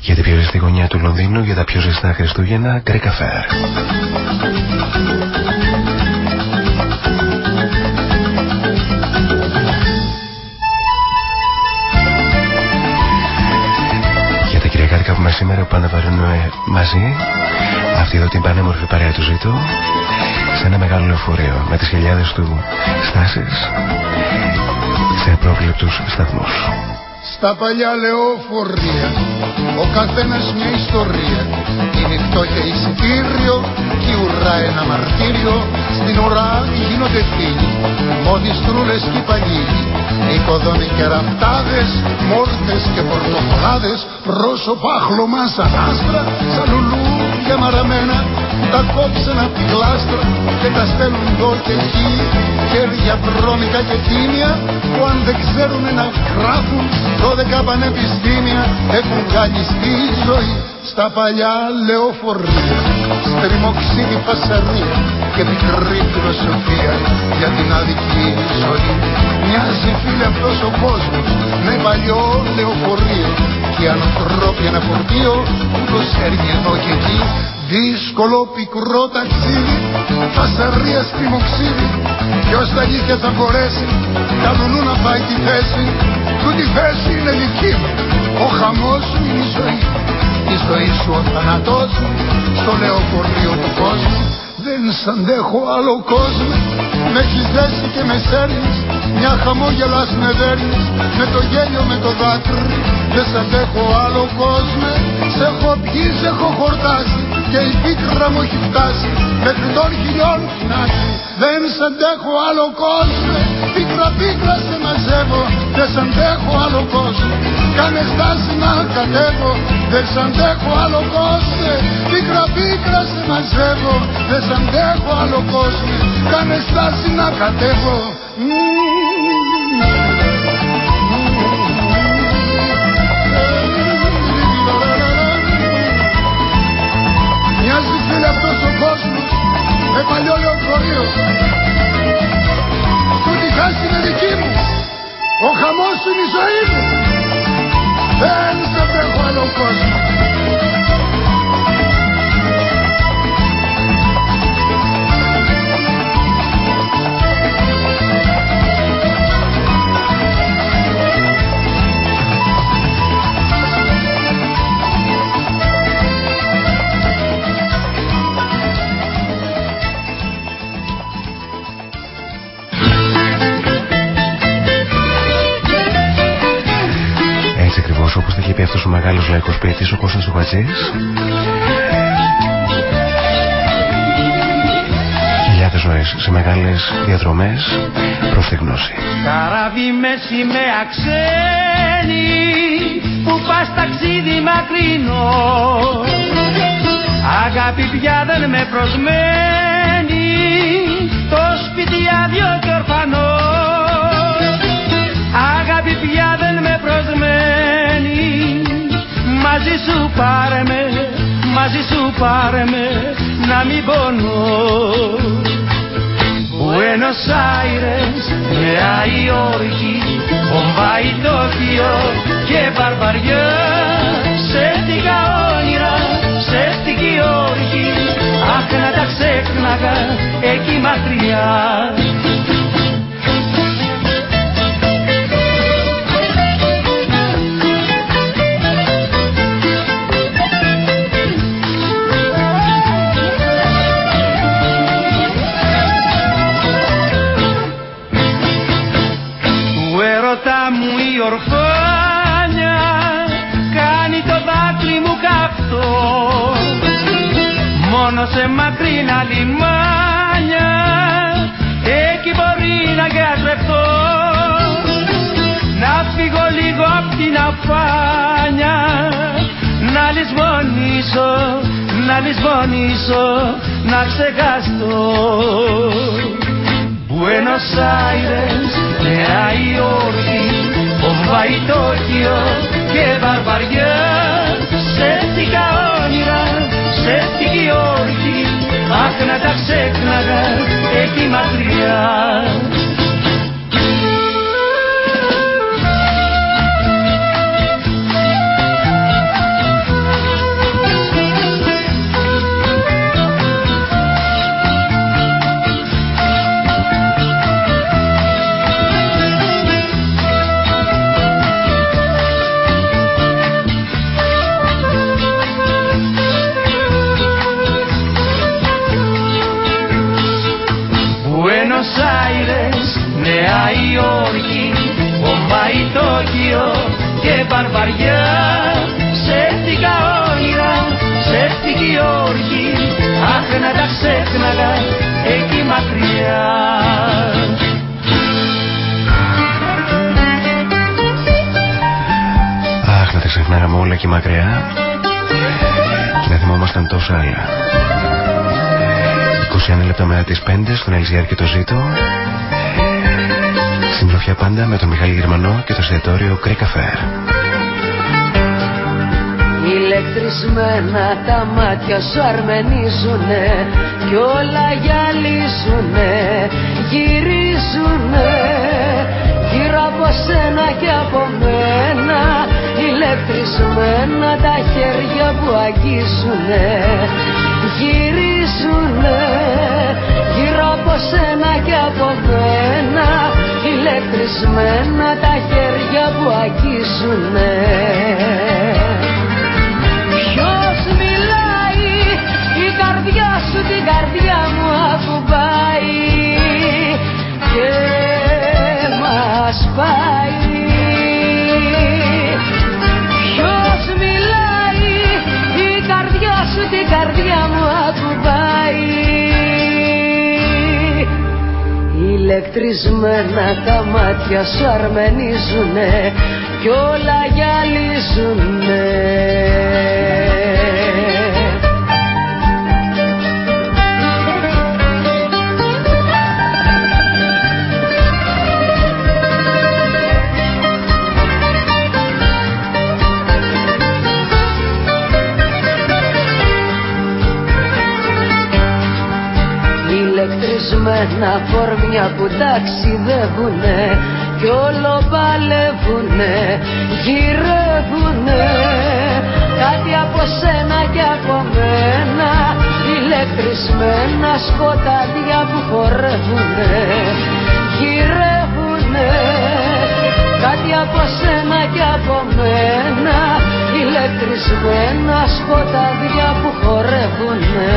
για την πιο ζεστή γωνιά του Λονδίνου για τα πιο ζεστά Χριστούγεννα Greek Affair. Για τα κυριακάτικα που σήμερα πάντα βαρύνουμε μαζί αυτή εδώ την πανέμορφη παρέα του ζήτω σε ένα μεγάλο λεωφορείο με τις χιλιάδες του στάσεις σε απρόβλεπτους σταθμούς. Στα παλιά λεωφορεία. Ο καθένας μια ιστορία. Είναι φτώχεια εισιτήριο και η ουρά ένα μαρτύριο. Στην ουρά γίνονται φίλοι Μοδιστρούλες και παλιοί Οικοδόμοι και ραφτάδες Μόρτες και πορτοφολάδες Πρόσωπα χλωμά σαν άστρα Σαν λουλούδια μαραμένα τα κόψαν απ' τη γλάστρα και τα στέλνουν εδώ και εκεί. Χέρια βρώμικα και τίμια που αν δεν ξέρουν να γράφουν δώδεκα πανεπιστήμια έχουν κάνει στη ζωή στα παλιά λεωφορεία στριμοξίδι φασαρία και μικρή φιλοσοφία για την αδική ζωή. Μοιάζει φίλε αυτός ο κόσμος με παλιό λεωφορείο και ανθρώπι ένα φορτίο που το σέρνει εδώ και εκεί. Δύσκολο πικρό ταξίδι φασαρία στριμοξίδι ποιος τα αλήθεια θα μπορέσει κανονού να πάει τη θέση του τη θέση είναι δική μου. Ο χαμός σου είναι η ζωή η ζωή σου ο θάνατός μου στο λεωφορείο του κόσμου. Δεν σ' αντέχω άλλο κόσμο. Με έχεις δέσει και με σέρνεις Μια χαμόγελα με δέρνεις. Με το γέλιο με το δάκρυ Δεν σ' αντέχω άλλο κόσμο. Σε έχω πιει, σε έχω χορτάσει Και η πίκρα μου έχει φτάσει. Μέχρι των χιλιών φινάσει Δεν σ' αντέχω άλλο κόσμο Πίκρα πίκρα σε μαζεύω Δεν σ' αντέχω άλλο κόσμο. Κάνε στάση να κατέβω Δεν σ' αντέχω άλλο κόσμο. Πίκρα πίκρα σε μαζεύω Δεν σ' αντέχω άλλο κόσμο. Κάνε στάση να κατέβω. Μοιάζει φίλε αυτός ο κόσμος με παλιό λεωφορείο Που τη χάση είναι δική μου. Ο χαμός είναι η ζωή μου. Δεν σε αντέχω άλλο κόσμο όπως το είχε πει αυτός ο μεγάλος λαϊκός ποιητής ο Κώστας ο Χιλιάδες ζωές σε μεγάλες διαδρομές προς τη γνώση. Καράβι με σημαία ξένη που πας ταξίδι μακρινό. Αγάπη πια δεν με προσμένει το σπίτι άδειο και ορφανό Αγάπη πια δεν με προσμένεις. Μαζί σου πάρε με, μαζί σου πάρε με να μην πονώ. Buenos Aires, Νέα Υόρκη, Μπομπάι, Τόκιο και Μπαρμπαριά σε τίγα όνειρα, σε τίγη όρκη αχ να τα ξέχναγα εκεί μακριά σε μακρινά λιμάνια εκεί μπορεί να γιατρευτώ. Να φύγω λίγο απ' την αφάνια. Να λησμονήσω, να λησμονήσω, να ξεχαστώ. Buenos Aires, Νέα Υόρκη, Μπομπάι, Τόκιο και Βαρβαριά. Σε όνειρα, σε όρκη αχ να τα ξέχναγα εκεί μακριά βαρβαριά. Ψεύτικα όνειρα, ψεύτικη όρκη Αχ να τα ξέχναγα εκεί μακριά. Αχ να τα ξεχνάγαμε όλα εκεί μακριά. Και να θυμόμασταν τόσα άλλα. 21 λεπτά μετά τις 5 στον Ελζιάρ και το Ζήτο Συντροφιά πάντα με τον Μιχάλη Γερμανό και το εστιατόριο Greek Affair Ηλεκτρισμένα τα μάτια σου αρμενίζουνε Κι όλα γυαλίζουνε, γυρίζουνε Γύρω από σένα και από μένα Ηλεκτρισμένα τα χέρια που αγγίζουνε Γυρίζουνε γύρω από σένα και από μένα Ηλεκτρισμένα τα χέρια που αγγίζουνε σου την καρδιά μου ακουμπάει και μας πάει. Ποιος μιλάει η καρδιά σου την καρδιά μου ακουμπάει Ηλεκτρισμένα τα μάτια σου αρμενίζουνε κι όλα γυαλίζουνε Ηλεκτρισμένα φορμιά που ταξιδεύουνε κι όλο παλεύουνε, γυρεύουνε. Κάτι από σένα και από μένα ηλεκτρισμένα σκοτάδια που χορεύουνε γυρεύουνε. Κάτι από σένα και από μένα ηλεκτρισμένα σκοτάδια που χορεύουνε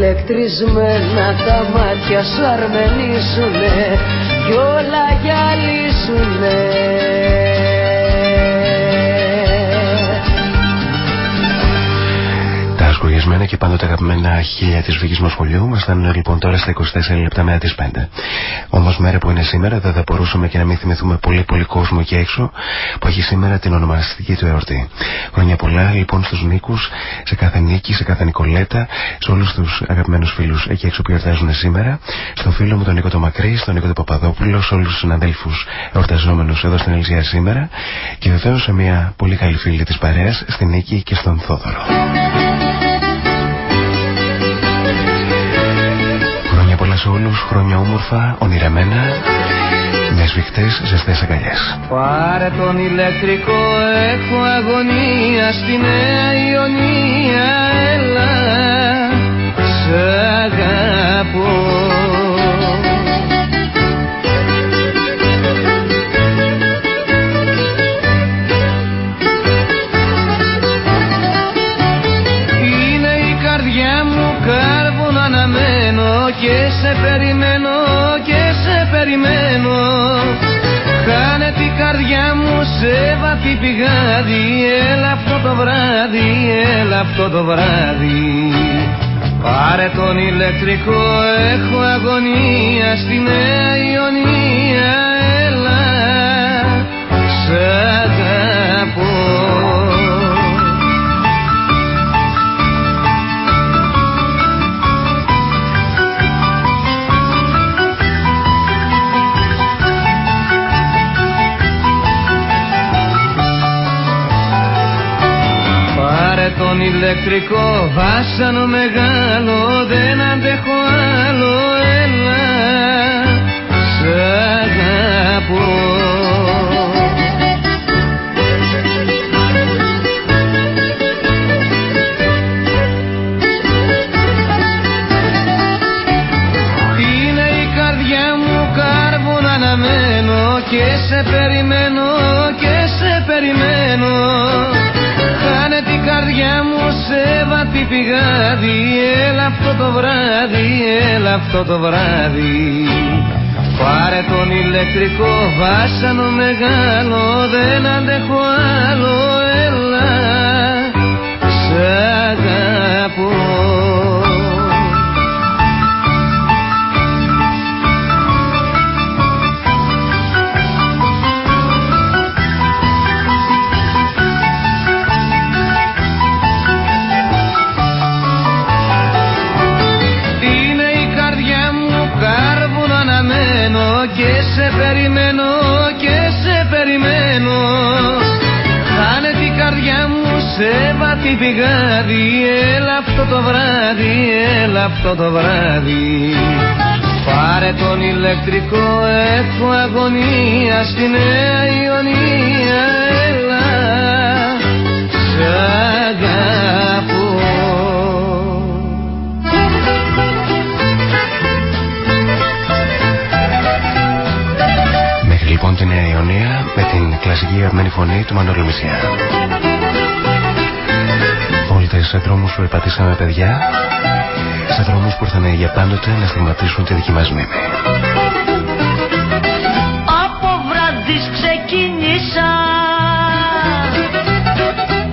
Ηλεκτρισμένα τα μάτια σου αρμενίζουνε κι όλα γυαλίζουνε Σκοργισμένα και πάντοτε αγαπημένα χίλια της βική μας σχολείου. Μας φτάνουν λοιπόν τώρα στα 24 λεπτά μετά τις 5. Όμως μέρα που είναι σήμερα δεν θα μπορούσαμε και να μην θυμηθούμε πολύ πολύ κόσμο εκεί έξω που έχει σήμερα την ονομαστική του εορτή. Χρόνια πολλά λοιπόν στους Νίκους, σε κάθε νίκη, σε κάθε Νικολέτα, σε όλους τους αγαπημένους φίλους εκεί έξω που εορτάζουν σήμερα. Στον φίλο μου τον Νίκο το Μακρύ, στον Νίκο το Παπαδόπουλο, σε όλους τους συναδέλφους εορταζόμενους εδώ στην Ελσία σήμερα και βεβαίως σε μια πολύ καλή φίλη της παρέας, στην Νίκη και στον Θόδωρο. Σε όλους. Χρόνια όμορφα, ονειρεμένα. Με σφιχτές ζεστές αγκαλιές. Πάρε τον ηλεκτρικό, έχω αγωνία στη Νέα Ιωνία, βράδυ, έλα αυτό το βράδυ. Πάρε τον ηλεκτρικό, έχω αγωνία στη Νέα Ιωνία ηλεκτρικό βάσανο μεγάλο αυτό το βράδυ. Πάρε τον ηλεκτρικό βάσανο μεγάλο Δεν αντέχω αυτό το βράδυ. Πάρε τον ηλεκτρικό, έχω αγωνία στη Νέα Ιωνία Έλα, σ' αγαπώ. Λοιπόν τη Νέα Ιωνία με την κλασική αγαπημένη φωνή του Μανώλου Μησιά. Βόλτες σε δρόμους που περπατήσαμε παιδιά, σε δρόμους που ήρθαν για πάντοτε να στιγματίσουν τη δική μας μνήμη. Από βράδυς ξεκίνησα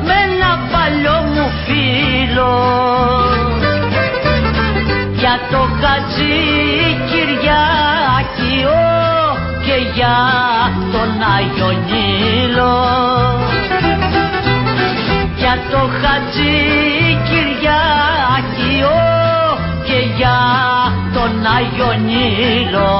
με ένα παλιό μου φίλο για το κατζή Κυριάκιο και για τον Άγιο Νείλο για το Χατζή Κυριάκιο και για τον Άγιο Νείλο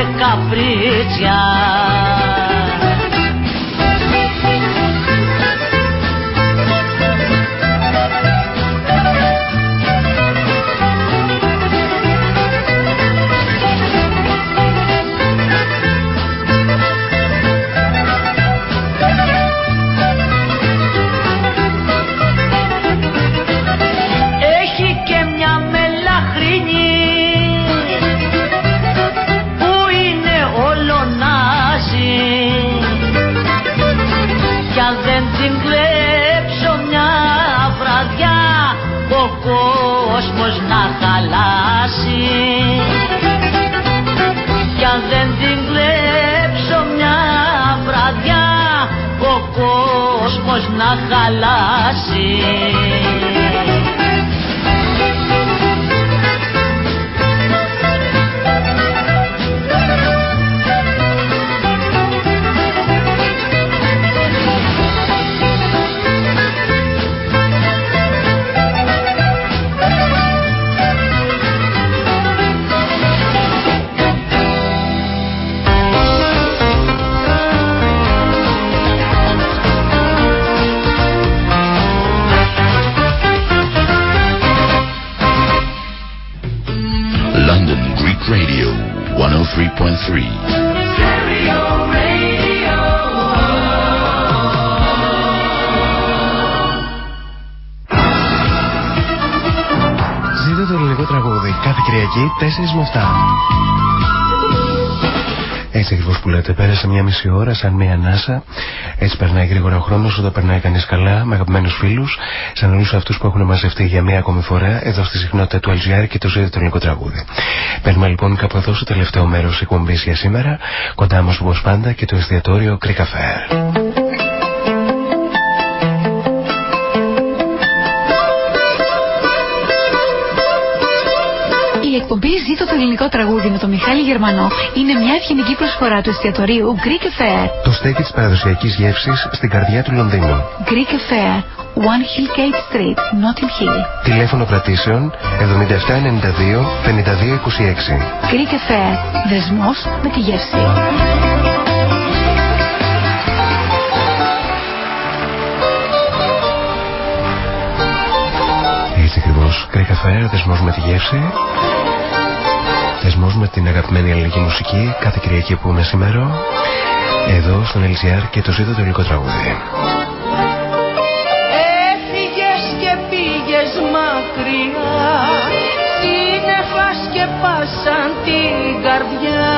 και καπρίτσια χαλάσει Κυριακή 4 με 7. Έτσι ακριβώς που λέτε, πέρασε μια μισή ώρα σαν μια ανάσα. Έτσι περνάει γρήγορα ο χρόνος όταν περνάει κανείς καλά, με αγαπημένους φίλους, σαν όλους αυτούς που έχουν μαζευτεί για μια ακόμη φορά εδώ στη συχνότητα του Αλζιάρη και το ζείτε το ελληνικό τραγούδι. Παίρνουμε λοιπόν κάπου εδώ στο τελευταίο μέρος εκπομπής για σήμερα, κοντά μας όπως πάντα και το εστιατόριο Κρικαφέρ. Η εκπομπή Ζήτω το ελληνικό τραγούδι με τον Μιχάλη Γερμανό είναι μια ευγενική προσφορά του εστιατορίου Greek Affair. Το στέκι της παραδοσιακής γεύσης στην καρδιά του Λονδίνου. Greek Affair, One Hill Gate Street, Notting Hill. Τηλέφωνο κρατήσεων 7792 5226. Greek Affair, δεσμός με τη γεύση. Έτσι ακριβώ. Greek Affair, δεσμό με τη γεύση. Δεσμό με την αγαπημένη ελληνική μουσική κάθε Κυριακή που είναι σήμερα. Εδώ στον LCR και το ζήτω το ελληνικό τραγούδι. Έφυγες και πήγες μακριά Σύννεφα σκεπάσαν την καρδιά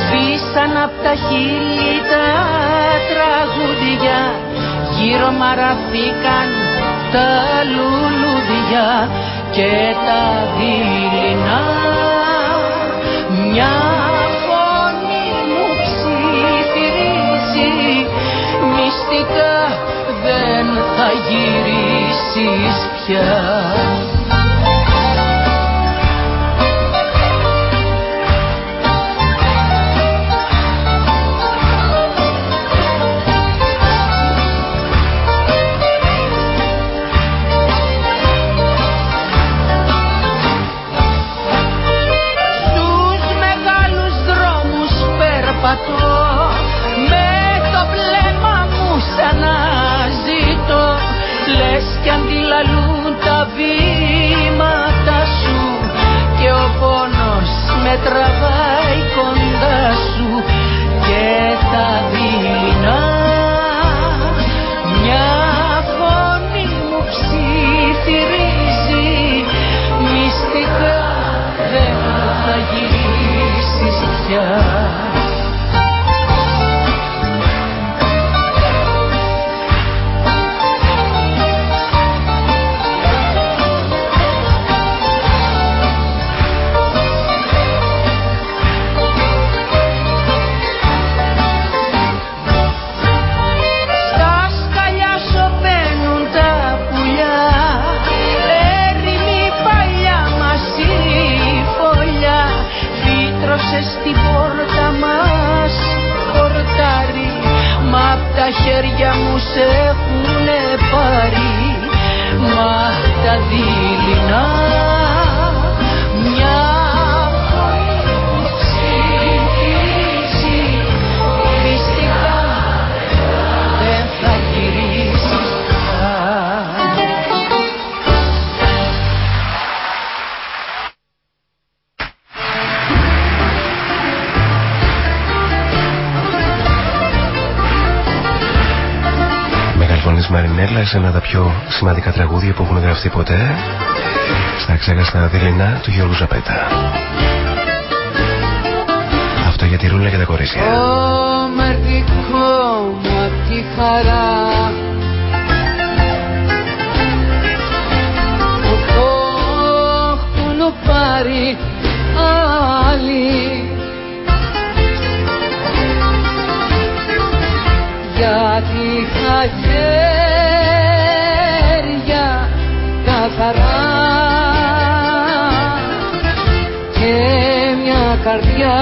Σβήσαν απ' τα χείλη τα τραγούδια Γύρω μαραθήκαν τα λουλούδια Και τα δειλινά. Μια φωνή μου ψιθυρίζει Μυστικά δεν θα γυρίσεις πια τραβάει κοντά σου Και τα δειλινά Μια φωνή μου ψιθυρίζει Μυστικά δεν θα γυρίσεις πια ένα από τα πιο σημαντικά τραγούδια που έχουν γραφτεί ποτέ στα ξέχαστα δειλινά του Γιώργου Ζαπέτα. Αυτό για τη ρούλα και τα κορίτσια. Ω μερδικό μου απ' τη χαρά που το έχουν πάρει άλλοι γιατί είχα καθαρά και μια καρδιά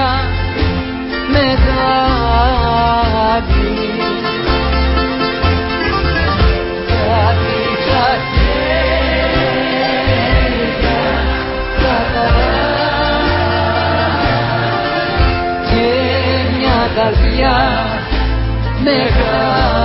μεγάλη. Γιατί είχα χέρια καθαρά και μια καρδιά μεγάλη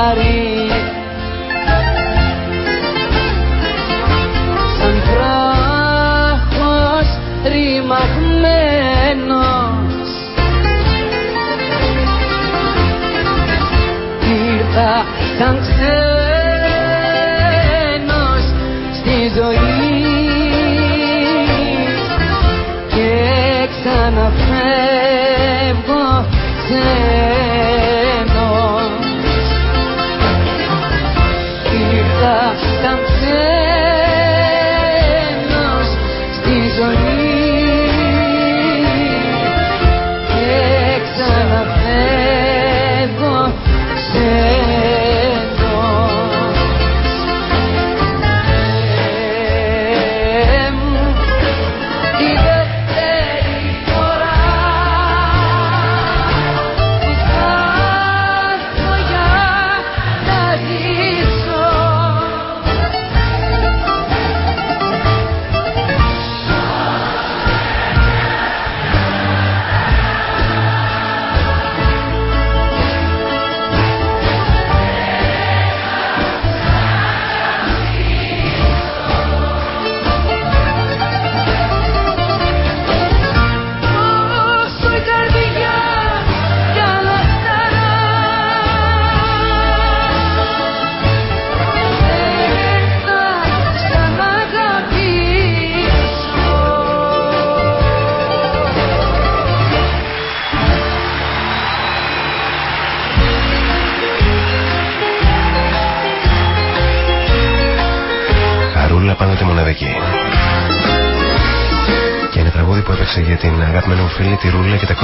χαρεί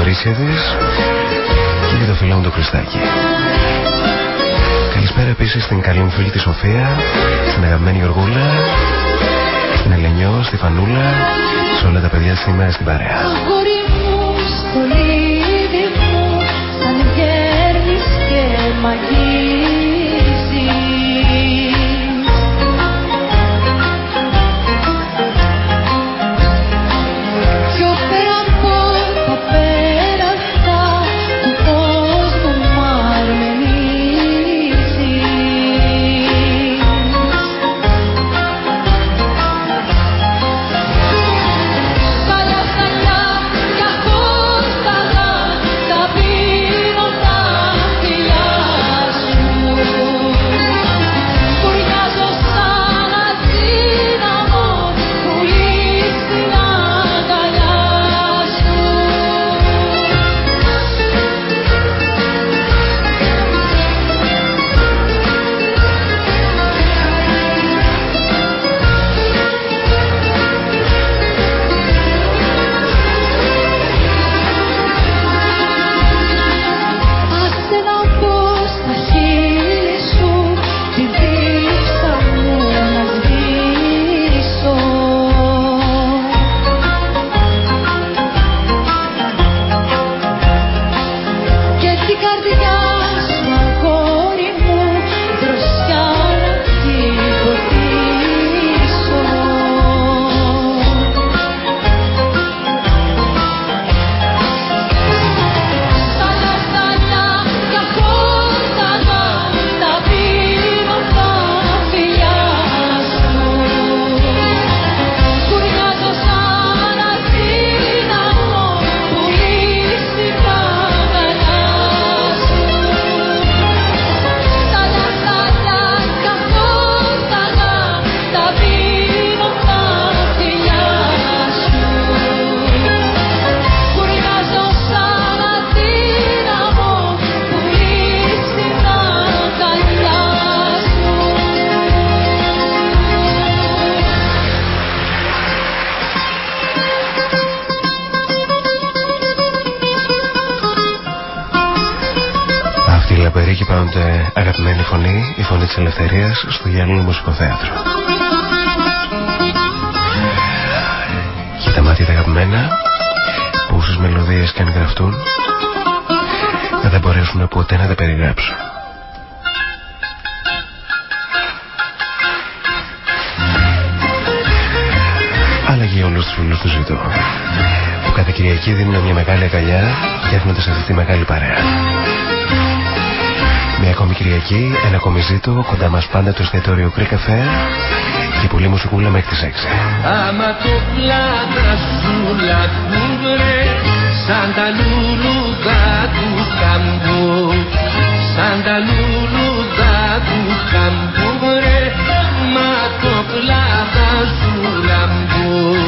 κορίτσια της και για το φίλο μου το Χριστάκι. Καλησπέρα επίσης στην καλή μου φίλη τη Σοφία, στην αγαπημένη Γιωργούλα, στην Ελενιό, στη Φανούλα, σε όλα τα παιδιά σήμερα στην παρέα. Αγόρι μου, στολίδι μου, σαν γέρνεις και μαγίζεις. Της ελευθερίας στο Γιάννη Μουσικό Θέατρο. Και τα μάτια τα αγαπημένα, που όσες μελωδίες και αν γραφτούν, δεν θα μπορέσουν ποτέ να τα περιγράψουν. Αλλά και για όλους τους φίλους του ζητώ, που κάθε Κυριακή δίνουν μια μεγάλη αγκαλιά και έρχονται σε αυτή τη μεγάλη παρέα. Μια ακόμη Κυριακή, ένα ακόμη ζήτο, κοντά μας πάντα το εστιατόριο Greek Cafe. Και πολύ μουσικούλα μέχρι τις 6. Άμα το πλάτα σου λαθούβρε σαν τα λουλούδα του καμπού. Σαν τα λουλούδα του καμπού μα το πλάτα σου λαμπούν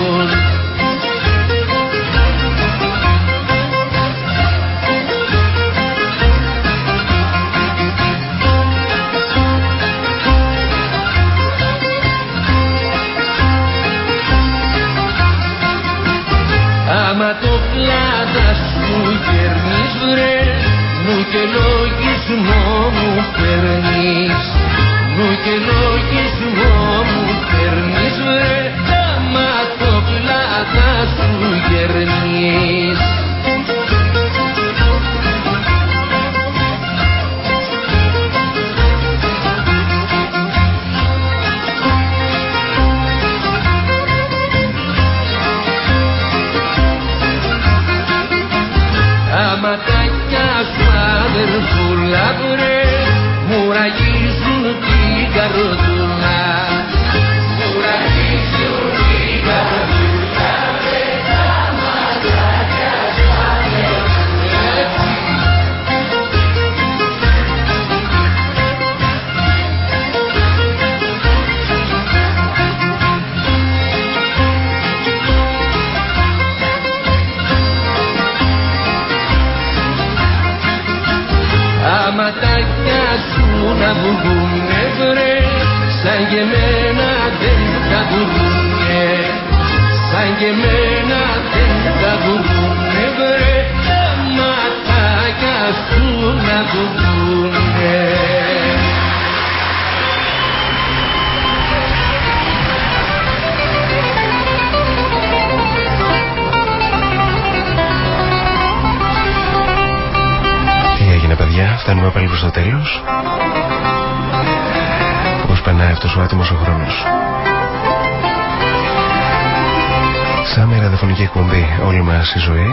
σου να βγουνε βρε σαν και μένα δεν θα βγουνε σαν και μένα δεν θα βγουνε βρε τα ματάκια σου να βγουνε παιδιά, φτάνουμε πάλι προς το τέλος. Πώς περνάει αυτός ο άτιμος ο χρόνος. Σαν μια ραδιοφωνική εκπομπή όλη μας η ζωή.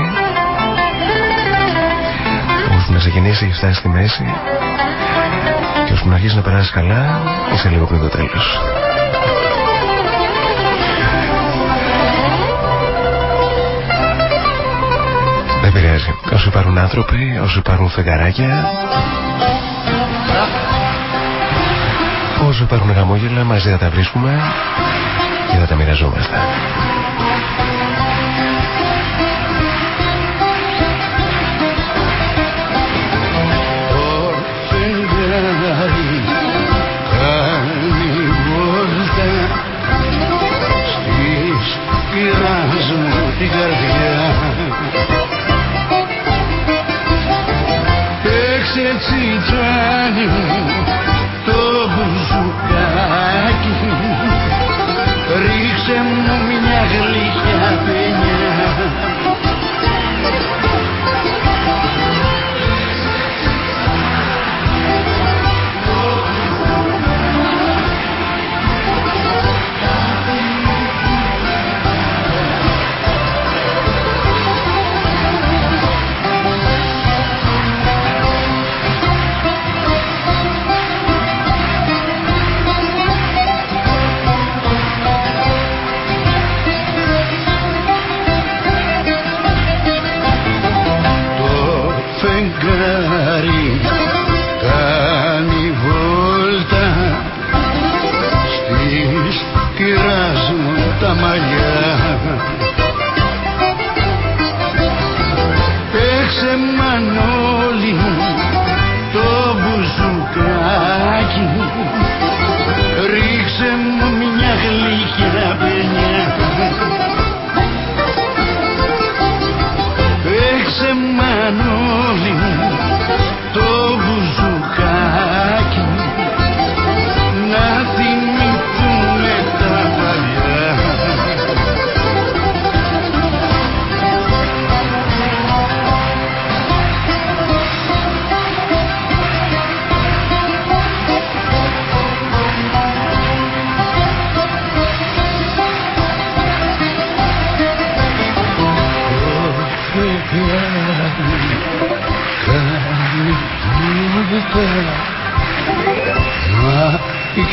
Ώσπου να ξεκινήσει φτάσει στη μέση και ώσπου να αρχίσει να περάσει καλά, είσαι λίγο πριν το τέλος. Δεν πειράζει. Όσο υπάρχουν άνθρωποι, όσο υπάρχουν φεγγαράκια, όσο υπάρχουν χαμόγελα, μαζί θα τα βρίσκουμε και θα τα μοιραζόμαστε.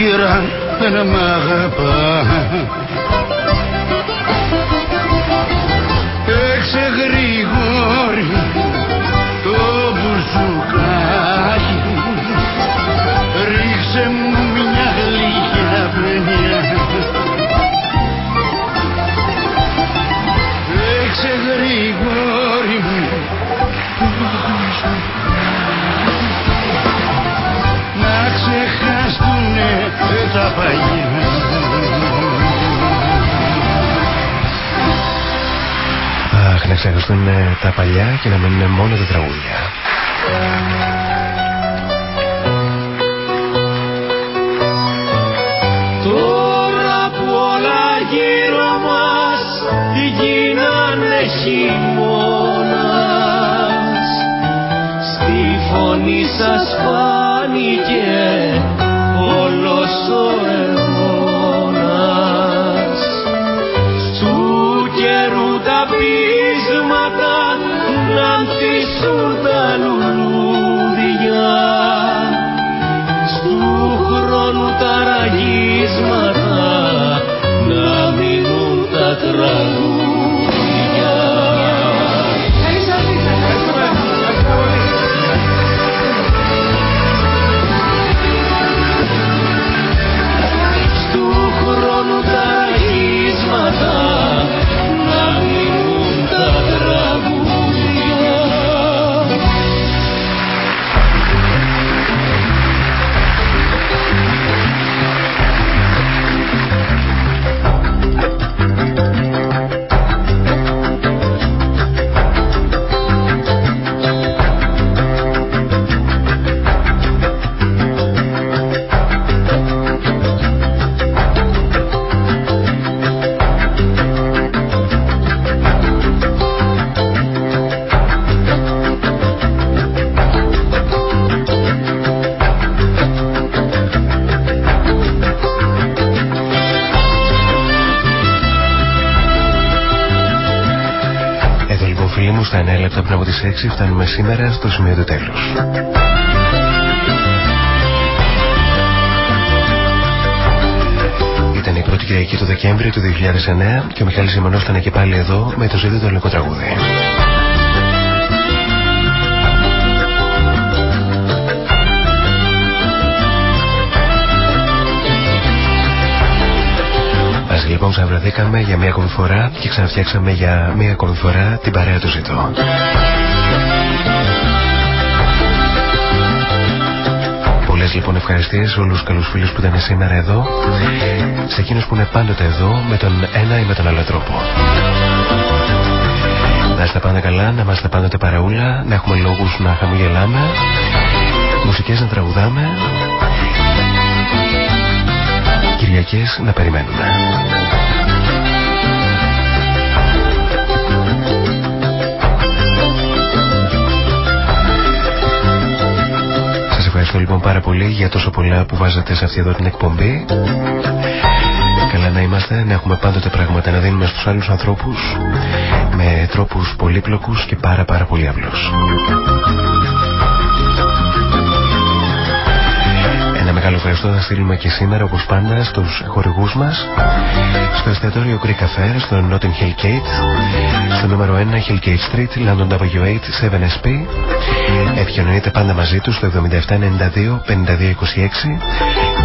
Κυρά δεν μ' αγαπά τα παλιά Αχ, να ξεχαστούν ε, τα παλιά και να μείνουν μόνο τα τραγούδια. Τώρα που όλα γύρω μας γίνανε χειμώνας Στη φωνή σας φάνηκε όλος ο αιώνας Στου καιρού τα πείσματα να ανθίσουν τα λουλούδια. Στου χρόνου τα ραγίσματα να μείνουν τα τραγούδια 9 λεπτά πριν από τις 6 φτάνουμε σήμερα στο σημείο του τέλους. Ήταν η πρώτη Κυριακή του Δεκέμβρη του 2009 και ο Μιχάλης Ζημανός ήταν και πάλι εδώ με το ζήτητο το ελληνικό τραγούδι. Ας λοιπόν ξαναβρεθήκαμε για μία ακόμη φορά και ξαναφτιάξαμε για μία ακόμη φορά την παρέα του ζητώ. Πολλές λοιπόν ευχαριστίες σε όλους τους καλούς φίλους που ήταν σήμερα εδώ, σε εκείνους που είναι πάντοτε εδώ με τον ένα ή με τον άλλο τρόπο. Να είστε πάντα καλά, να είμαστε πάντοτε παραούλα, να έχουμε λόγους να χαμογελάμε, μουσικές να τραγουδάμε, Κυριακές να περιμένουμε. Ευχαριστώ λοιπόν πάρα πολύ για τόσο πολλά που βάζετε σε αυτή εδώ την εκπομπή. Καλά να είμαστε, να έχουμε πάντοτε πράγματα να δίνουμε στους άλλους ανθρώπους με τρόπους πολύπλοκους και πάρα πάρα πολύ απλούς. Ένα μεγάλο ευχαριστώ θα στείλουμε και σήμερα όπως πάντα στους χορηγούς μας. Στο εστιατόριο Greek Cafe στο Notting Hill Gate. Στο νούμερο 1 Hill Gate Street London W8 7SP Επικοινωνείτε πάντα μαζί τους στο 7792 5226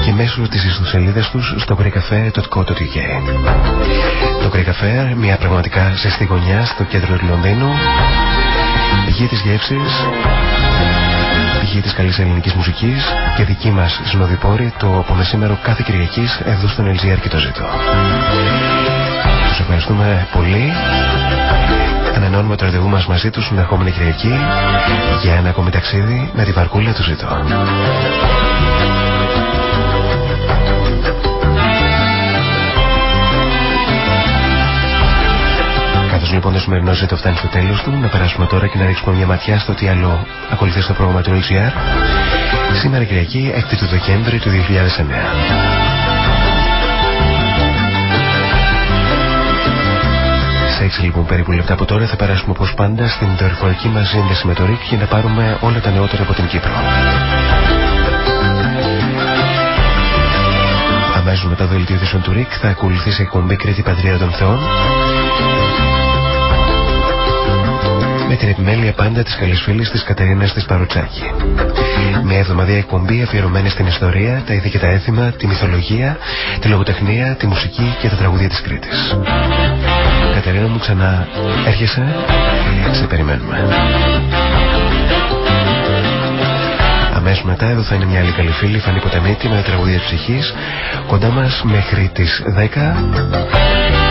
και μέσω της ιστοσελίδας τους στο greekcafe.co.uk Το Greek Cafe, μια πραγματικά ζεστή γωνιά στο κέντρο του Λονδίνου. Πηγή της γεύσης πηγή της καλής ελληνικής μουσικής και δική μας συνοδοιπόρη το απομεσήμερο κάθε Κυριακής εδώ στον LGR και το ζήτω. Τους ευχαριστούμε πολύ. Ανανεώνουμε το ραντεβού μας μαζί τους την ερχόμενη Κυριακή για ένα ακόμη ταξίδι με τη βαρκούλα του ζήτω. Καθώς λοιπόν το σημερινό ζήτο φτάνει στο τέλος του, να περάσουμε τώρα και να ρίξουμε μια ματιά στο τι άλλο ακολουθεί στο πρόγραμμα του LGR. Σήμερα Κυριακή, 6 του Δεκέμβρη του 2009. Σε 16 λοιπόν περίπου λεπτά από τώρα θα περάσουμε όπως πάντα στην δορυφορική μας σύνδεση με το ΡΙΚ για να πάρουμε όλα τα νεότερα από την Κύπρο. Αμέσως μετά το δελτίο του ΡΙΚ θα ακολουθήσει η εκπομπή Κρήτη Πατρία των Θεών με την επιμέλεια πάντα της καλής φίλης της Κατερίνας της Παρουτσάκη. Μια εβδομαδία εκπομπή αφιερωμένη στην ιστορία, τα είδη και τα έθιμα, τη μυθολογία, τη λογοτεχνία, τη μουσική και τα τραγούδια της Κρήτης. Κατερίνα μου ξανά έρχεσαι, σε περιμένουμε. Αμέσως μετά εδώ θα είναι μια άλλη καλή φίλη, Φανή Ποταμίτη, με τα τραγούδια της ψυχής, κοντά μας μέχρι τις 10,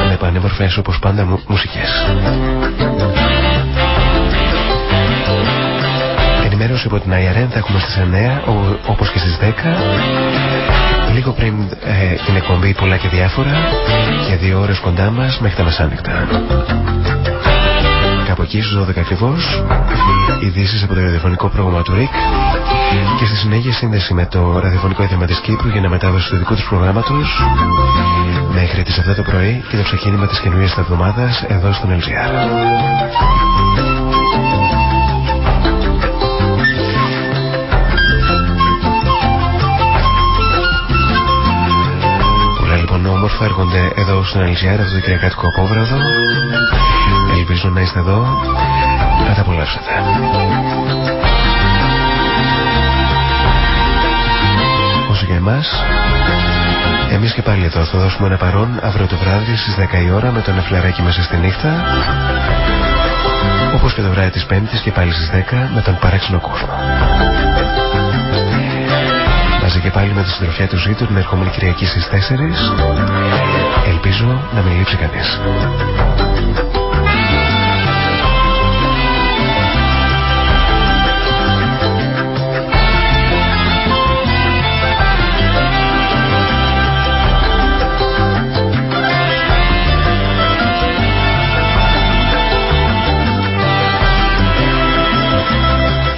με πανέμορφες όπως πάντα μουσικές. Ενημέρωση από την IRN θα έχουμε στις 9 όπως και στις 10 λίγο πριν ε, την εκπομπή πολλά και διάφορα για δύο ώρες κοντά μας μέχρι τα μεσάνυχτα. Κάπου εκεί στους 12 ακριβώς. Ειδήσεις από το ραδιοφωνικό πρόγραμμα του ΡΙΚ. Και στη συνέχεια σύνδεση με το ραδιοφωνικό ίδρυμα της Κύπρου για να μετάδοση του δικού τους προγράμματος. Μέχρι τις 7 το πρωί και το ξεκίνημα της καινούριας εβδομάδας εδώ στον LGR. Όμορφα έρχονται εδώ στον Αλυσιάρα αυτό το κυριακάτικο απόβραδο. Ελπίζω να είστε εδώ. Να τα απολαύσετε. Όσο για εμάς, εμείς και πάλι εδώ θα δώσουμε ένα παρόν αύριο το βράδυ στις 10 η ώρα με τον εφλαράκι μέσα στη νύχτα. Όπως και το βράδυ της Πέμπτης και πάλι στις 10 με τον παράξενο κόσμο. Μαζί και πάλι με τη συντροφιά του Ζήτου την ερχόμενη Κυριακή στις 4. Ελπίζω να μην λείψει κανείς.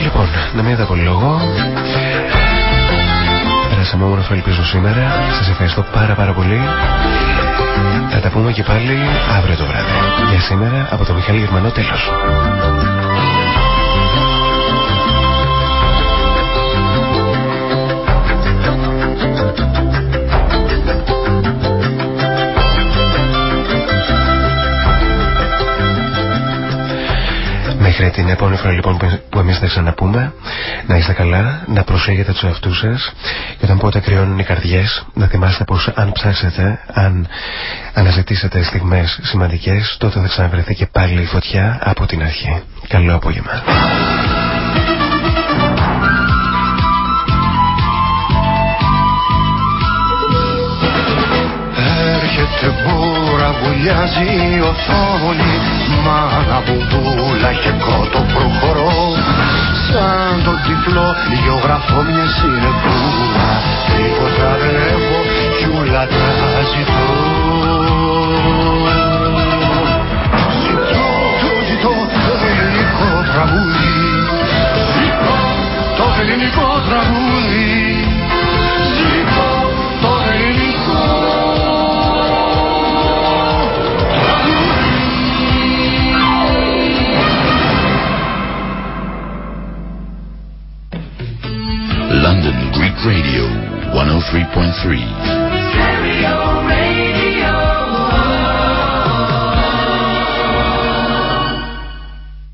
Λοιπόν, να μην είδα λόγο περάσαμε όμορφα ελπίζω σήμερα. Σας ευχαριστώ πάρα πάρα πολύ. Θα τα πούμε και πάλι αύριο το βράδυ. Για σήμερα από το Μιχάλη Γερμανό τέλος. Μέχρι την επόμενη φορά λοιπόν που εμείς θα ξαναπούμε να είστε καλά, να προσέχετε τους εαυτούς σας και όταν πότε κρυώνουν οι καρδιές να θυμάστε πως αν ψάσετε, αν αναζητήσετε στιγμές σημαντικές τότε θα ξαναβρεθεί και πάλι η φωτιά από την αρχή. Καλό απόγευμα. Έρχεται μπούρα, βουλιάζει η οθόνη Μάνα μπουμπούλα και κότο προχωρώ Σαν τον τυφλό γεωγραφώ μια συνεπούλα Τίποτα δεν έχω κι όλα τα ζητώ. Ζητώ, το ζητώ το ελληνικό τραγούδι. Ζητώ το ελληνικό τραγούδι Radio 103.3.